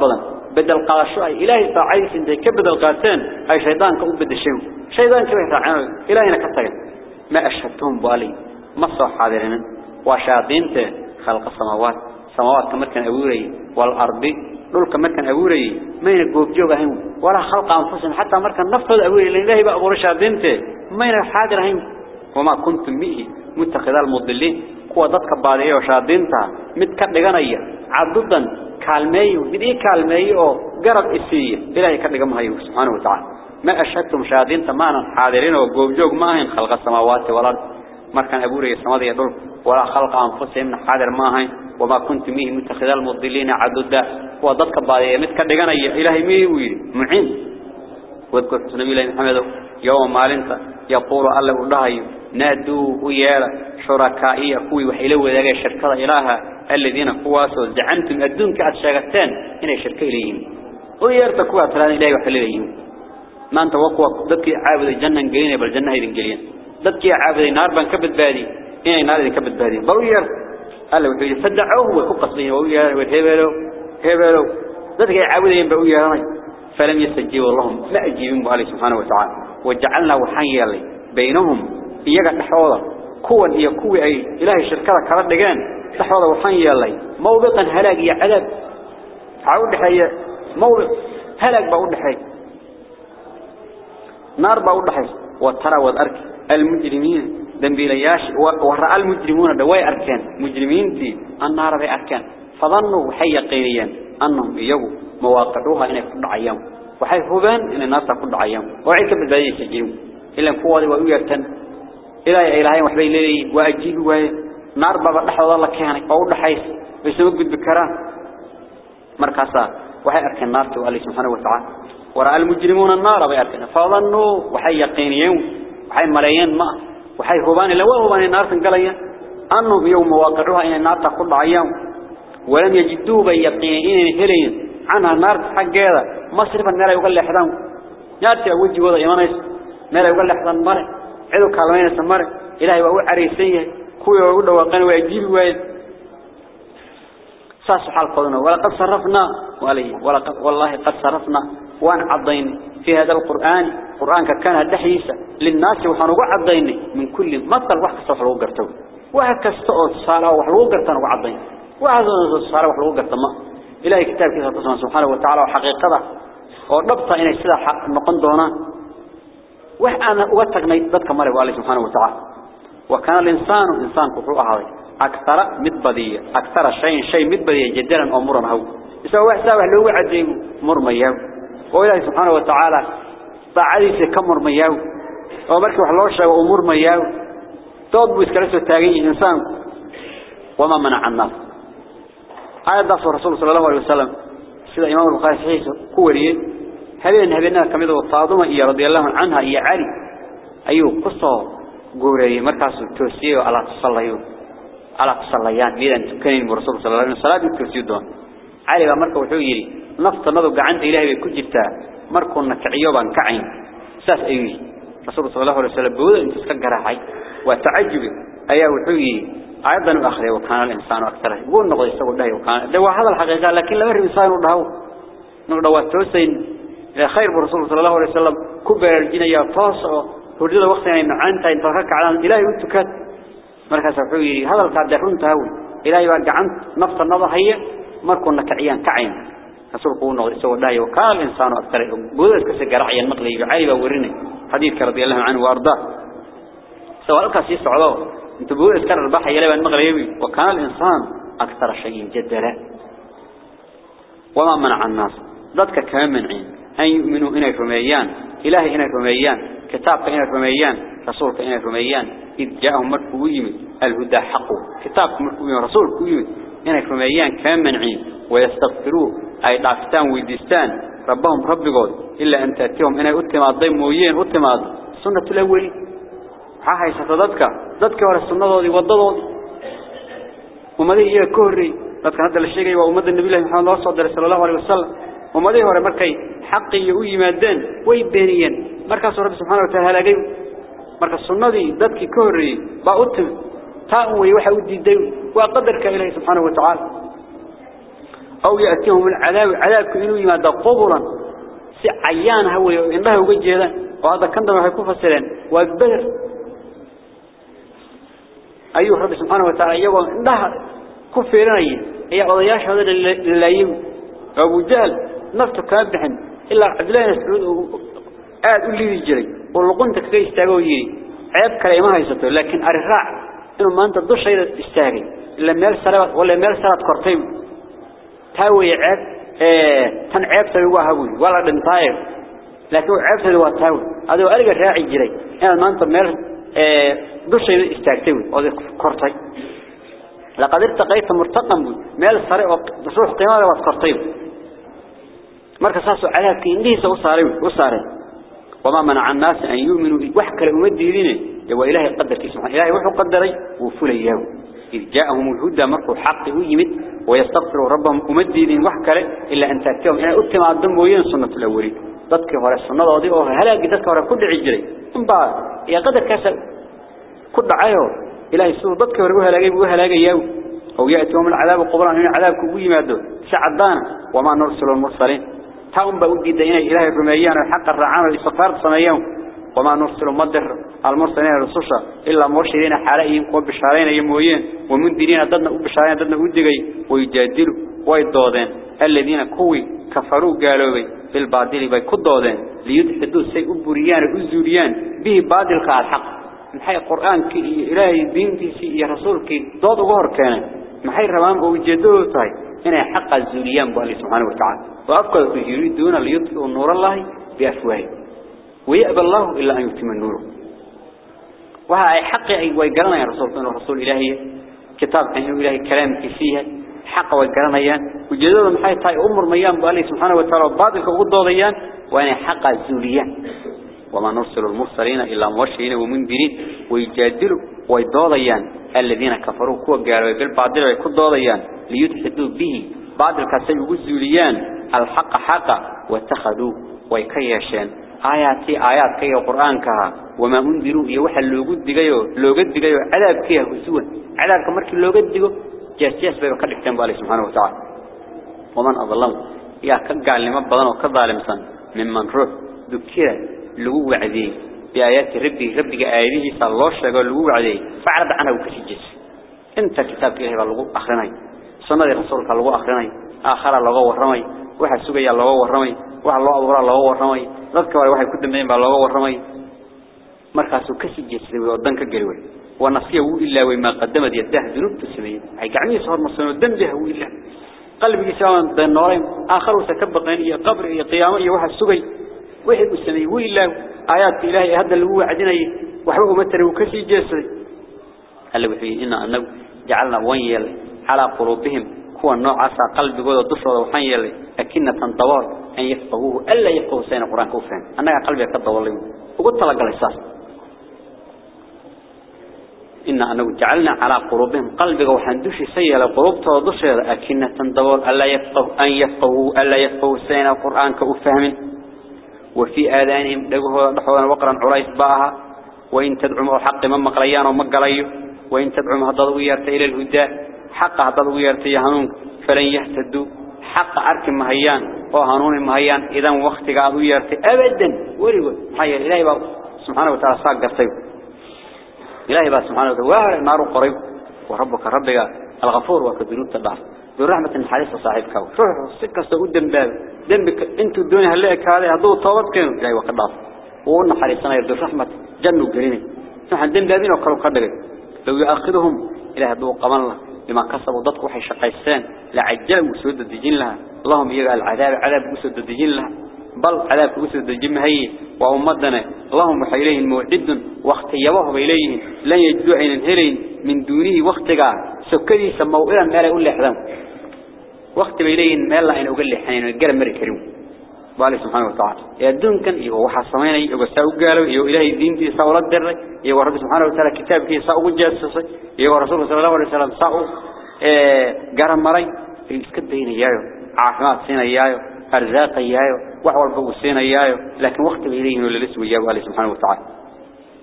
بدل قاشو. أي إلهي طاعيس انت كبدل قاتين؟ أي شيطان كأب بدشيو شيطان كبه راعين إلهينا كتغن ما أشهدتهم بالي. مصر حاضرين. وشاطين خلق السماوات. سماوات كمركن أبوري والأرض. دول كمركن أبوري ما ينقوب جوغهم ولا خلق أنفسهم حتى مركن نفض أبوري لأن إلهي بأبور شاطين ما ينحاضرهم وما كنتم به متخذ المضلين kuwa dadka baadiyo shaadinta mid ka dhiganaya cadudan kaalmeeyo mid ii kaalmeeyo garab isiiyo ilaahay ka dhigamahayo subhanahu wa ta'ala ma ashadtum shaadinta maana xaadirin oo goobjoog ma ahayn khalqa samaawaati wal ard markan abuuray samada iyo dhul wala khalqa anfusihim xaadir ma ahayn kuntum mihi mutakhidal mudillin caduda kuwa dadka baadiyo mid ka dhiganaya ilaahay mii wiiri muciin wadku nabi maxamed يوم مالنتا يقول الله الله نادوا ويالا شركائي كوي وحيلو ذاك شركة إلها الذين قواسوا زعنتم أدونك أتشاغتان هنا شركة إليهم. ويرتكوا أتلان إلهي وحليهم ما أنت وقوة. ضدك عابد الجنة قلينا بالجنة هيدين قلينا ضدك عابد النار بان كبت بادي. هنا النار هيدين كبت بادي. بوير قال له فدعوه وكقصيه ويار وهبلو هبلو ضدك عابد ينبوير فلم يستجيبوا لهم. ما أجيبهم عليه سبحانه وتعالى. وجعلنا وحي لي بينهم. إيجا تحوضا كون هي كوي أي. إلهي شركة كرد لجان تحوضا وحي لي. موبقا هلاك يا عذاب. عود حي. موبق. هلاك بعود حي. نار بعود حي. وترى والأرك. المجرمين. دنبيلياش ورأى المجرمون دواي أركان؟ مجرمين دي النار في أركان. فظنوا حيا قينيا أنهم يجوا مواقعوها إن يكونوا عيام وحيث هبان إن الناس يكونوا عيام وعيك بالبادي يسجلوا إلا فوضي وإيرتن إلا يا إلهي وحبي لي وأجيب ونار بابا لحظة الله كيانك أقول لحيث ويسمك بالبكرة مركزة وحي أركان نار توالي سبحانه وتعالى. ورأى المجرمون النار في أركان. فظنوا حيا قينيا وحي ملايين ما. Bay waxay hubaan ila waa hubaan naartan galayaan annahum yawm waqiruha in naarta ku dhacayaan ولم يجدوا بيقين هلين عنها النار حقيقة مصرفا مالا يقول لحظان نارتي أوجي وضع إيمانيس مالا يقول لحظان مرة. عدو كالمين سمرة إلهي وهو عريسية. كوي وقود وقان ويجيب ويد. ساس حال قولنا ولقد صرفنا. وعليه ولقد والله قد صرفنا. وأن عضين في هذا القرآن قرآن كان الدحيسة للناس وحنقوا عضين من كل مثل وحك صفر وقرتو وحك استقوط صالة وحلو قرتان وعضين وهذا صالة وحلو قرتان إلهي كتاب كتاب سبحانه وتعالى وحقيقته ونبطى إن السلاح نقن دونا. وحنا واتقنا ذاتك مرة والله سبحانه وتعالى. وكان الإنسان إنسان كفر هذا أكثر مدبدية أكثر شيء شيء مدبدية جدا أمورا هو يسوى واحد سوى لو عدي مر مياه وإلهي سبحانه وتعالى بعدي كمر مياه. ومركب حلوشة وأمور مياه. توضب ويسكرسوا التاقين إنسان. وما منع الناس آيات دافع الرسول صلى الله عليه وسلم. سيدة إمام البخاري صحيح كوريه هبين هبينها كميدة وفاضمة إيا رضي الله عنها إيا علي. أيوه قصة قوريه مركز التوسيه على تصليون على تصليان. ميدان تكنين برسول صلى الله نفط نضو قعنت إلهي بكجبتا مركو نكعيوبا كعين. ساس أيوه رسول صلى الله عليه وسلم بوضع انت سكقرها حي. وتعجبه. أيها وحويري أيضا أخرى وكان الإنسان أكثر يقول نقول يستوى ده وكان. ده هذا الحقيقة. لكن لما الإنسان نقول نقول توسين خير برسول صلى الله عليه وسلم. كبر الجنة يا طاس وردد وقت يعني عنت أنت رك على إلهي وتكت مركز حوي. هذا القادرون تهوي إلهي وقع عنت نفط النظر هي. مركون كعيان كعين. رسول قول نقول يستوى ده وكان الإنسان أكثر بوذ كسر عيان مقلي عالي بورني حديث رضي الله عنه وأرضاه. سواء كسي سعوده أنت بقول اذكر البحر يلي المغربي وكان الإنسان أكثر شيء جدلا وما منع الناس. ذاتك كمان منعين أن يؤمنوا إنا رميان إلهي إنا رميان كتابك إنا رميان رسولك إنا رميان إذ جاءهم مركو يمد الهدى حقه. كتابك مركو يمد رسولك يمد إنا رميان كمان منعين ويستغفروه. أي دافتان ويدستان ربهم رب يقول إلا أن تأتيهم. إنه أتماد ضيم ويين أتماد سنة الأول. حاها يستطددك ذاتك ورى السنة ذاتي وضضوض ومده هي كهري؟ ذاتك ندى للشيقي ومده النبي الله محمد الله صلى الله عليه وسلم. ومده ورى مركي حقي يؤي مادان ويبانيا مركز رب سبحانه وتعالى هلاقين مركز السنة ذاتك كهري. با أتم. تاوي وحا ودي الدين وقدرك إلهي سبحانه وتعالى. أو يأتيهم العذاب عذاب كإنه يماد قبلا سعيان هو إنه وجهه وهذا كان ده يكون فسرين وبدر أيها رب سبحانه وتعالى يقول إنها كفرنا هي. قضياش هذا للأيم. أبو جهل نفسه كان بحن. إلا عبدالله سعود آد اللي يجري واللقنت كذا يستاقوا يجري عيب كلمة هيسته لكن أرفع. إنه ما أنت تدوش شيء يستاقي إلا سرات ولا ميل سرات تاوي عيب إيه تن عيب تبيه هبوي ولا دنتاير لكن عيب تبيه تاوي هذا أرجع راعي جري. إنه ما أنت ميل إيه دوش شيء يستاقتوي هذا كرتين لقد ارتقيت مرتقم ميل سرع وصروح قيمة وكرتين مركز ساسو عذابك إنديه سوصاري وصاري وما منع الناس أن يؤمنوا وحكى لأمدينين يو إلهي قدر كسمه إلهي وحو قدري. وفليه إذ جاءهم الهدى مركو حق يمد ويستغفروا ربهم. أمدينين وحكى إلا أن تأتيهم. إن أتمع الدم وين سنة الأولين ضدك هورا السنة ضدي أو هلاك ضدك هورا كل عجري؟ انبا يا قدر كسل كل عيو. إلهي سنة ضدك هورا هلاقي وهلاقي يو. أو يأتيهم العذاب قبرا من عذاب كبوي مادو سعدانا وما نرسل المرسلين. تاهم بأودي دينا إلهي الرميان. الحق الرعام الإستغفار صنيهم وما نرسل مدر المرسلين الرسوشة إلا مرشدين حالئهم وبشارين يمويين ومنذرين ضدنا وبشارين ضدنا ودقي ويجادلوا ويضادين الذين كوي كفروا قالوا بالباطل بي كدودين. ليدحدوا سيء بريان وزوريان به باطل قال حق. محي القرآن كي إلهي دين يا رسول كي ضاد وغهر كان. محي الرمان ويجادلوا طيب هنا حق الزوريان بالله سبحانه وتعالى. وأفكار يريدون ليطفئوا نور الله بأفواههم ويأبى الله إلا أن يتم النور. وهي حق ويقرنا يا رسول الله رسول إلهي كتاب أنه إلهي كلام فيها حق ويقرنا وجدوا من حيث هاي أمر ميان بالله سبحانه وتعالى وبعض الكغض ضيان وأنا حق الزوريان وما نرسل المرسلين إلا مرشدين ومنذرين. ويجادلوا ويضاضيان الذين كفروا كوا قالوا بالباطل ويكضاضيان ليدحدوا به. بعض الكسي وزوليان الحق حقا. واتخذوا ويكيشان. آياتي آيات كي القرآن كها. وما أنذروا يوحى اللوجود دقيو لوجود دقيو عذاب كيه هسوا عذاب كمرك اللوجود دقيو جاس بيو كل احتمال بالله سبحانه وتعالى. ومن أظلم. يا كقال لما بدن وكظالم سن. ممن روح ذكر لو وعدي بآيات ربي ربي آياته صلى الله عليه وسلم لو وعدي فعرض عنه وكسجس انت كتاب كيه لو أخرناي. سنة رسولك لو أخرناي. آخر لو ورمي loo waramay waxa loo abuuraa loo waramay dadka wale waxay ku dambeeyeen baa loo waramay markaas uu ka sii jeesaday wadan ka gali way. ونصيه إلا وما قدمت يده ذنوب تسميه أي قعني صار مصنع ذنبه إلا قلبي سواء بالنورين آخر سكبقين يا قبر يا قيامة يا واحد سجي واحد مسميه وإلا آيات إلهي هذا اللي هو عدنا وحبه متر وكسي جسد هل وحي إن أنه جعلنا وين على قلوبهم هو النوع عسى قلب جود ضفر وحين يلي أكنة طوال أن يفقهوه ألا يفقهوا سين القرآن كوفين أنا قلبي كالضوال وقلت لك الإحساس إن أنه جعلنا على قلوبهم قلبك وحندوش سيئة قلوب توضش أكنة طوال ألا يفقه أن يفقهوا ألا يفقهوا سين القرآن كوفهم وفي آذانهم لقوه نحونا وقرا عريس باها. وإن تدعموا حق من مقليان ومقليه وإن تدعموا هضوية إلى الهدى حق هضوية هنون فلن يهتدوا. حق أرك مهيان وهنون مهيان إذا وقت قادوا يرتي. أبدا وريوا حيا إلهي بقى سبحانه وتعالى صاق قرطيب إلهي بقى سبحانه وتعالى وهر النار قريب. وربك ربك الغفور وكذنوب تضعف ذو رحمة الحديث صاحبك روح سكة سعود دم باب. دمك انتو الدنيا هلاك هذا هدو طوبت كانوا إلهي وقد ضعف وقلنا حريصنا يبدو رحمة جنوا قريني. دم بابين وقالوا قدرين لو يأخذهم إلى هدو قمال الله لما كسبوا ضدك وحي شقيسان لعجلوا سود الدجين لها. اللهم يجعل العذاب عذاب سود الدجين لها. بل عذاب سود الدجين هي وأمدنا اللهم حيليه الموعد وقت إليه لن يجدوا عين هرين من دونه وقت سكري سموا إلى ما لا يقول لحظام وقت إليه ما لا يقول لحين الجرم مري بالله سبحانه وتعالى يدون كان إيه وحى سمينا إيه وساو قالوا إيه إلهي دين دي ساو لدر إيه ورب سبحانه وتعالى كتاب كي ساو جاسس إيه ورسول صلى الله عليه وسلم إيه قرم مري الإسكت بين إياه عافمات سين إياه أرزاق إياه وحول فوق سين إياه لكن وقت إليه ولا لسه إياه بالله سبحانه وتعالى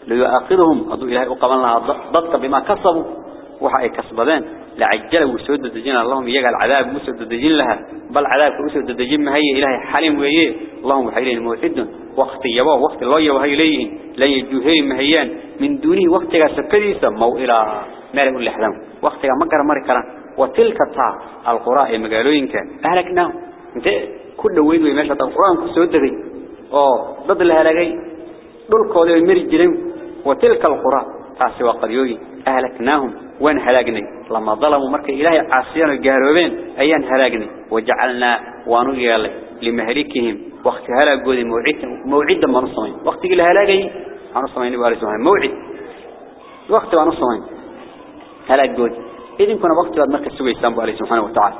ليؤاخذهم أضو إلهي وقبلنا ضدك بما كسبوا وحي كسبدين لعجل وسود الدجين اللهم يجعل العذاب مسود الدجين لها بل عذاب مسود الدجين ما هي إلهي حليم ويه اللهم حيلين موحد وقت يبا وقت الله يبا هي ليه لا يجوهي مهيان من دونه وقت سكديسا مو إلى ما له اللحظة وقت ما قرر مر كلام وتلك الطاع القراء مقالوينك. أهلكناهم أنت كل وين ويمشي القرآن كسود دقي أو ضد الهلاقي دول مري جرين وتلك القراء. تاسي وقريوي أهلكناهم وين هلاقني لما ظلموا مركي إلهي عاصيان الجاروبين أيان هلاقني وجعلنا وانو يالي لمهلكهم وقت هلاقوا موعد موعدا ما نصمين وقت قل هلاقي نصمين سبحانه موعد وقت ما نصمين هلاقوا إذن كنا وقت بعد مركز سوى إسلام عليه سبحانه وتعالى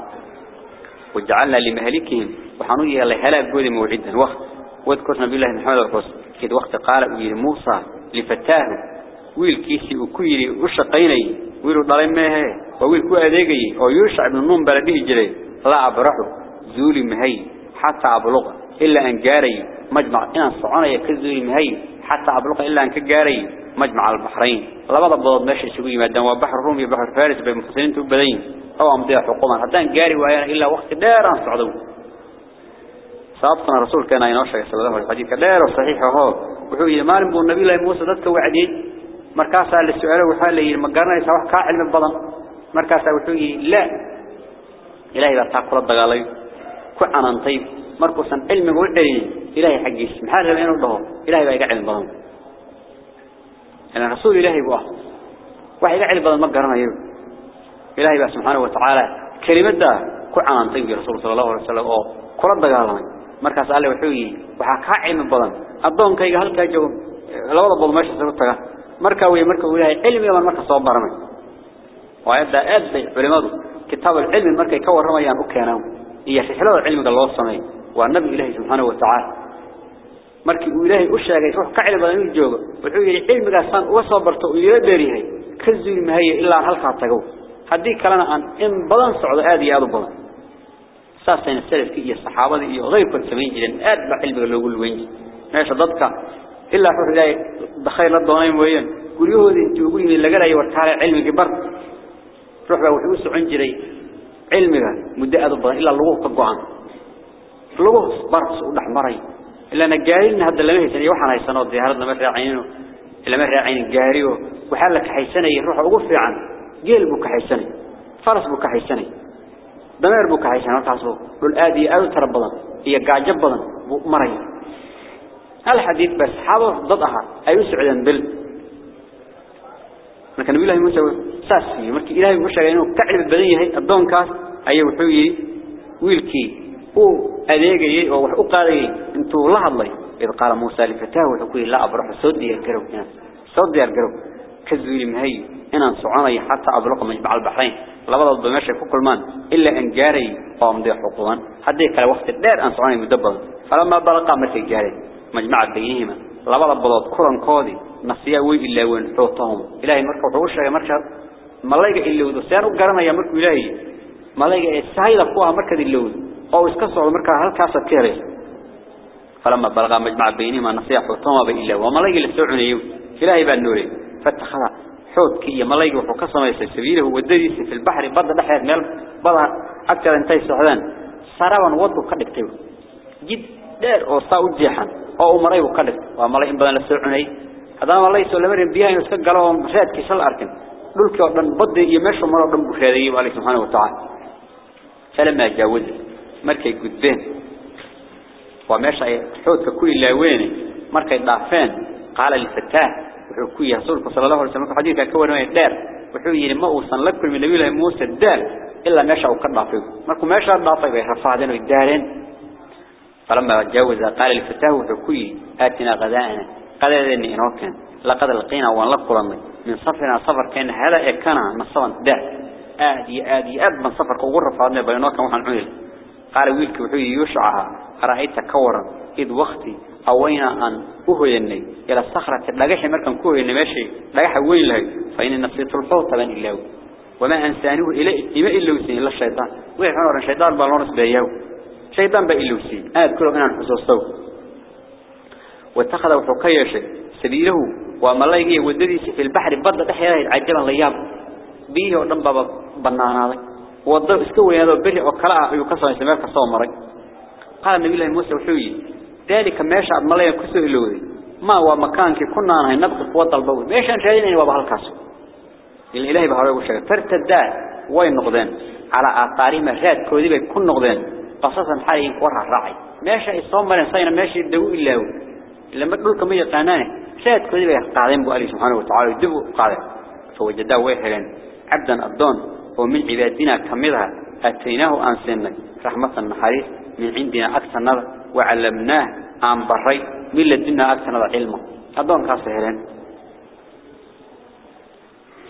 وجعلنا لمهلكهم وحنو يالي هلاقوا موعدا وقت واذكر نبي الله محمد الرسول كده وقت قال موسى لفتاه ويل كيسي وكويري وشقيني ويلو ضلين ماها وويل كو أذيقي أو يوشع من نوم بلده جري لا رحو زولي مهي حتى عبلغ إلا أن جاري مجمع إنا صعونا يكزولي مهي حتى عبلغ إلا أن كجاري مجمع البحرين لبضى بضض ماشي شوي مادان وبحر رومي بحر فارس بين مخصرين تبالين أو أمضي حقوما حتى أن جاري وآيان إلا وقت دارا صعدوا سابقنا رسول كان ينوشك صلى الله عليه وسلم لا رو صحيح هو وحوه يمان بو النبي الله موسى ذاتك وعديد su'aalo waxaa la yiri ma garanaysaa wax ka cilmi badan markaasaa wuxuu yiri la ilaahay baa taa kula dagaalay ku canantay markuusan cilmiga u celin ilaahay xaqiis maxaa rabay inuu dhaho ilaahay baa iga cilmi badan ana rasuul ilaahay buu ah wax iga cilmi badan ma garanayo ilaahay baa subhanahu wa ta'ala kelimada ku canantay rasuul sallallahu alayhi wasallam oo kula dagaalamay markaas alle wuxuu yiri waxa ka cilmi badan adoonkayga halka joogo labada bood meesha soo taga marka way marka uu yahay cilmiga marka soo baranay waayada aad bay culimadu kitaab ilmi markay ka waramayaan u keenaan iyo rixlada cilmiga loo sameeyo waa nabi ilaahay subhanahu wa ta'ala markii uu ilaahay u sheegay ruux ka cilmi badan inuu joogo wuxuu yiri cilmigaas san uga soo barto uu ila dheeriyahay ka zuuli mahaye ilaa halka tago إلا حرداء دخيل الضوامي مويان قريه ذي انتوقين اللي قرأي وارتالي علمي كبار روح بقى وحيوس عنجري. علمي مدى أدبان إلا اللغوه كبعان اللغوه برس ودح مري إلا نقارين هذا اللي مهي سنيوحا هاي سنوات ذي هاردنا مرة عينه. إلا مرة عين قاريه وحالك حيساني روح أغفي عنه قيل بك حيساني فرس بك حيساني دمير بك حيساني وطعصه قل آدي أدو تربضا إيا قاجبضا مري الحديث بس حاضر ضدها أي سعدا بل لكن نبي الله موسى ساسي. مركي إلهي موسى إنه كعب البدنية هي الضون كاس. أي وحوي ويلكي. هو أذيجي أو وقاري أنتوا الله الله. إذ قال موسى لفتاة وحكي لا أبرح. صدي الجرو صدي الجرو كذولي مهي إن صعاني حتى أبلغ مجمع البحرين. لبض بمشي كل مان إلا أن جاري قام ضي حقوقا هديك الوقت الدار أن صعاني مدبر. فلما بلغ مركي جاري. مجمع بينهما لبض بلاد كلن كودي. نصيا وي إلا وين حوتهم. إلهي مركب وحوش يا مركب. ملايك إلا ودو سيانو قرنا يا مركب إلهي. ملايك السهيلة قوها مركب إلا ودو أو اسكسوا مركب هل كاسة كيري. فلما بلغ مجمع بينهما نصيا حوتهم بإلا وملايك اللي سعوني إلهي بأنوري فاتخذ حوت كي ملايك وحكسما سبيله ودريس في البحر بضا دحيات ميل. بضا أكثر انتهي سعودان. سراوان وضو قدك تيو جد دير أو صاو جيحان. Oo uu maray uu ka dhig waa malay in badan la soo cunay hadana malay soo lamarin biyaha inuu iska galo oo raadkiisa la arkin dhulkii oo dhan badda iyo meesha mar oo dhan buu raadiyay wali subhanahu wa ta'ala salama jaawad markay gudbeen waa meesha ay xoodka ku ilaaween markay dhaafeen qaala li fatah wuxuu ku yahay rasuulka sallallahu alayhi wasallam xadiidka ka waramay dheer wuxuu فلما جاوز قال لفتاه وحكي آتنا غداءنا قال لذني إنوكا لقد لقينا وان لقلنا من صفرنا صفر كان هذا إكنا نصبا دا آدي آدي آد من صفر قوة فعلنا بينوكا وحن عيل. قال ويلك وحي يشعها. رأيت كورا. إذ وقتي أوينا أن أهيني. إلى الصخرة لقاح مركم كوهيني ماشي لقاح وين له فإن نصيت الحوط بان إلاو وما أنسانوه إليه. إما إلا وسين إلا الشيطان. ويحنور الشيطان بالونس بيهو. شيطان بإلوسي آد كله من الحصوص طوف واتخذ فقيش سبيله وملايقه وددس في البحر بضل تحياه العجل الغياب بيه ونبى بنانا وضعه استوى هذا البرع وكلاء يقصر يسمى كصوى مرق قال النبي الله موسى وحوي ذلك ما يشعر ملايق كسو إلوذي ما هو مكانك كنا نهي نبقى فوضى البوض ما يشعر شهدين وابها الكاسو الإلهي بحرق الشيطان فارتداء وين نقضين على آثارهم الرياد كوذيبه كن نقضين قصصا حالي ورا الرعي ماشي الصومر صينا ماشي الدو إلا هو. لما تقول كمية هي قانانة سيد كذبة قاعدين بقالي سبحانه وتعالى الدو قاعدة. فوجدا واحدا عبدا الضون هو من عبادنا كمدها أتيناه أنسينا رحمة النحاريس من عندنا أكثر نظر. وعلمناه عن بري. من لدينا أكثر نظر علمه الضون قاعدة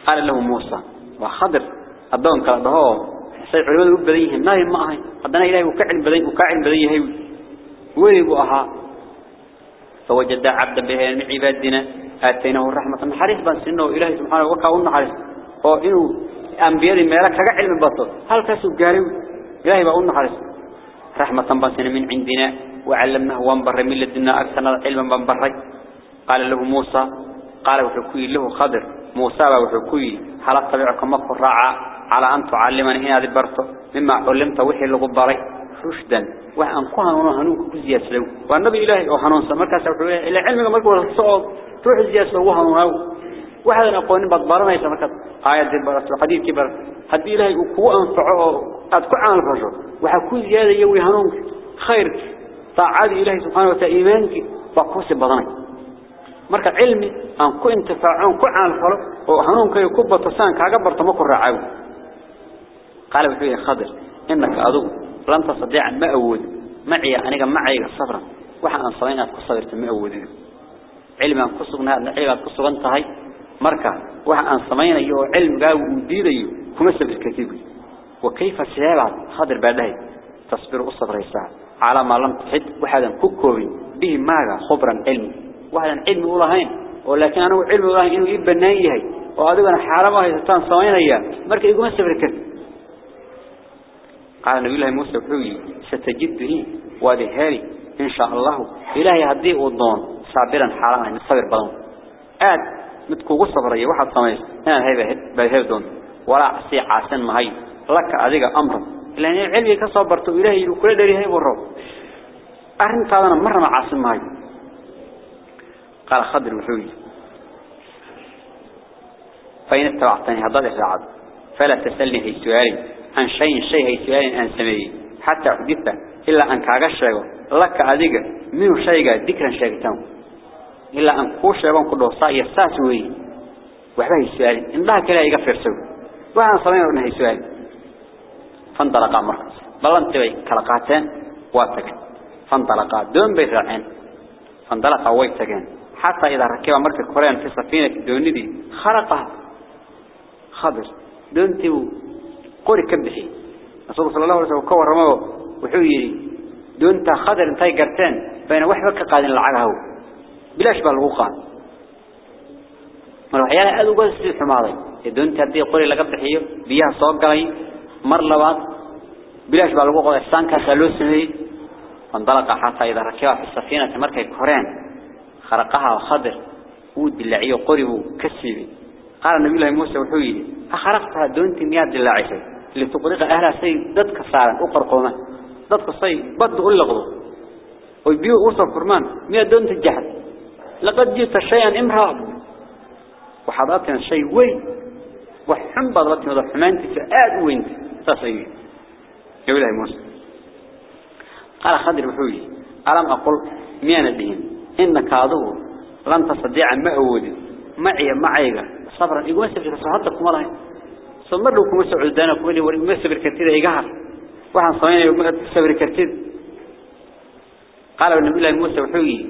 قال له موسى وخضر. الضون قاعدة aan baray min ladina aktana ilma adon kaas heleen قال له موسى وخضر أدون كلا ده سيد علماء بديه ناي ما هي هذا إلهي وكعل بديه وكعل بديه هي ويبو أها؟ فوجد عبدا به من عبادنا آتيناه الرحمة حريص بان سنه إلهي سبحانه وكاونا حريص. هو إنه أنبياء مالك كجا علم بطل. هل كسو قاري إلهي بقولنا حريص. رحمة بان سنه من عندنا وعلمناه وانبر من لدنا أكثر علما بانبر قال له موسى قال وحكي له خضر. موسى وحكي هل اتبعك مكو راعة على أن تعلمني هذه برته مما علمت وحي لغباري رشدا. وأن كهنون هنوك كزياس له والنبي إلهي وحنون سمركا سوحوه إلى علمك مركو الصعود تروح زياس له وحنون هاو واحد أقوين بضبارنا يسمركا آية البرس وحديث كبر حد إلهي وكو أنفعه أدكو عن الفجر وحكو زيادة يوي هنونك خيرك طاعة إلهي سبحانه وتعالى. إيمانك. فقوس بضنك. marka cilmi aan ku intifaacoon ku caan falo oo barto ma ku raacayo قال بحيه خضر إنك أدو لن تصدعن ما أود معي أنا جم معي الصبر واحد من صلينا في الصبر تم أودين علم أن قصوا نهاد علم أن قصوا أنت هاي مركا واحد من صلينا يو علم جاو مدير يو كمسة الكتيب وكيف سيابع خضر بعده؟ تصبر الصبر يسعى على ما لم تحد وحدا من به ماجا خبرا علم. وحدا علم ولاهين ولكن أنا علم ولاهين إنه يبنائي هاي وهذا أنا حرامه إذا تان صلينا مركا يقوم السفر كتير قال نبي الله موسى وحوي ستجدني وادهالي إن شاء الله. إلهي هدي أضون صابرا حالا من صبر بضون آد متكوغو صبرية واحد صميس أنا هاي بهيب دون ولا عسي عاسن مهي لك أذيك أمر. لأن العلم كصبرت إلهي وكل داري هاي بالرب أرنت هذا مرة مع عاسن مهي قال خضر وحوي فإن اتبعتني هذا الإسعاد فلا تسألني في سؤالي. عن شيء شيء هي سؤال أن سمي حتى أحدث إلا أن كعشره لك أذيك منه شيء ذكرا شيئتان إلا أن كوش يبان كله صاير ساسوي وحبه سؤال. إن الله كلا يغفر سو وأنا صميم أنه سؤال. فانطلقا مركز بل أنت بي كلقاتين واتك. فانطلقا دون بيرعين فانطلقا ويتكين حتى إذا ركب مركز كوريان في سفينة دون دي خرقها. خضر دونتي قولي كبحي رسول صلى الله عليه وسلم كوى الرموه وحويه دون تخذر انتهي قرتين. فانا واحد وحبك قادن العلاه بلا شبه الغوخان والحيالة اذو قوز سيد حماضي إيه دون قولي قوري لقبحيه بيها صوب قوي مر لباط بلا شبه الغوخان إحسان كسلوسي وانطلق حتى إذا ركبه في السفينة مركي كورين. خرقها وخذر ود اللعيه قريبه كسيبه قال النبي الله موسى وحويه أخرقتها دون تنياد اللي لتقرق أهلها سي ضدك فعلا أقرقوما ضدك سي بده اللغو ويبيه أوصر فرمان مياد دون تجهد لقد جيت شيئا إمراض. وحضرتنا شيء وين؟ وحمد ربنا وضع حمانتك آد وين؟ تصيبه يا الله موسى. قال خدر بحوي ألم أقول مياند بهم إنك هذا لن تصدع ما معي معيك. صبرا. يقول سبر صحتكم الله صمر لكم سعود دانك ولي ولي سبر كثير يقهر وحن صمين يوم سبر كثير قال النبي الله موسى وحوي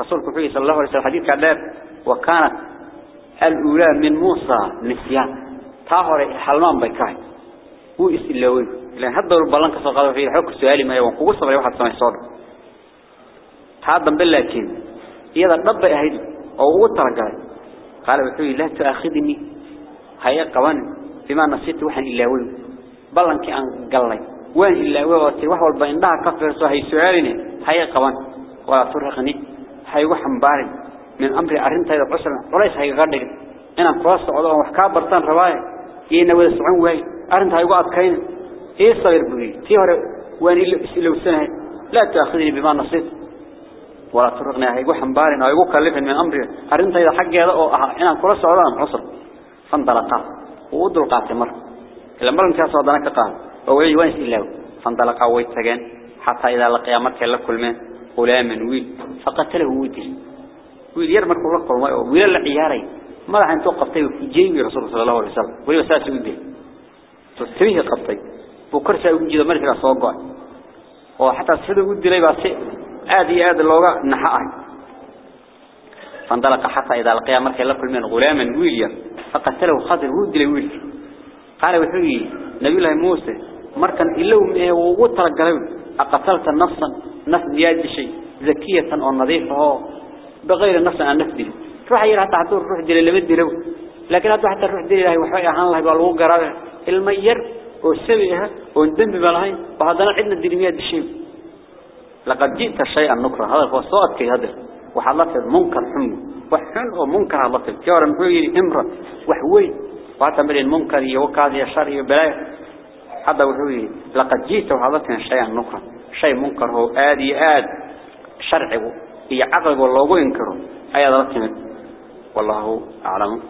رسولك وحوي صلى الله عليه وسلم حديث كعداد وكانت الأولى من موسى نسيان. طاهر حلمان بكاي هو إسلوي لأن هذا البلان كسقط فيه حكم سؤالي ما يوم قوس صبر واحد سمع صار. هذا بالله إذا رب أهيد أو ترجع قال بحوي لا تأخذني هيا قوان بما نسيت وحن إلاوي بلان كأن قال لي. وين إلاوي وتي وحول بين ده كفر صحي سؤالني هيا قوان. ولا ترهقني هيا وحن بارد من أمر أرنتا إذا قصر وليس هي غردك إن قراص عضوه وحكا برتان رواية. إيه نوذ سعون وي أرنت هاي وقت كين إيه صغير بوري تيهر وين لو سنة. لا تأخذني بما نصيت. ولا ترقنا هاي وحنبارنا هاي وكلفن من أمري. أرنت إذا حق هذا أو أنا كل سعودان عصر. فانطلقا. وودل قاتل مر لما رن كاس ودنا كقال ووعي وين إلا فانطلقا ويتجن حتى إذا لقيا مركل لكل من غلام ويل. فقتله ودي ويل يرمك وقل ويل العياري ما راح أنتو قبطي في جيبي رسول صلى الله عليه وسلم. ويل ساس ودي تستويه قبطي. وكرسا وجد مركل صوقع وحتى سيده ودي لي بس آدي آد اللوغة نحقه فانطلق حتى إذا لقيا مركل لكل من غلاما ويليا فقتله خضر ودي لي ويل قال وحوي نبي الله موسى مركن إلا ووتر قلب أقتلت نفسا نفس بياد شيء ذكية أو نظيفة بغير النفس أن نفدي روح يرى حتى حتى روح اللي بدي له لكن هذا حتى روح دي له وحوي عن الله يقول وقرا المير والسبيها والدم بالهين وهذا عندنا الدنيا شيء لقد جئت شيئا نكرا. هذا هو صوت كي هذا. وحلت المنكر حمو وحن ومنكر حلت. كيار محوي إمرة. وحوي. وعتمر المنكر. يوكاد يشر. يبلاي. هذا وحوي لقد جئت وحلت شيئا نكرا. شيء منكر هو آدي آد. شرعه. هي عقل والله ينكره. أي ذلك والله أعلم.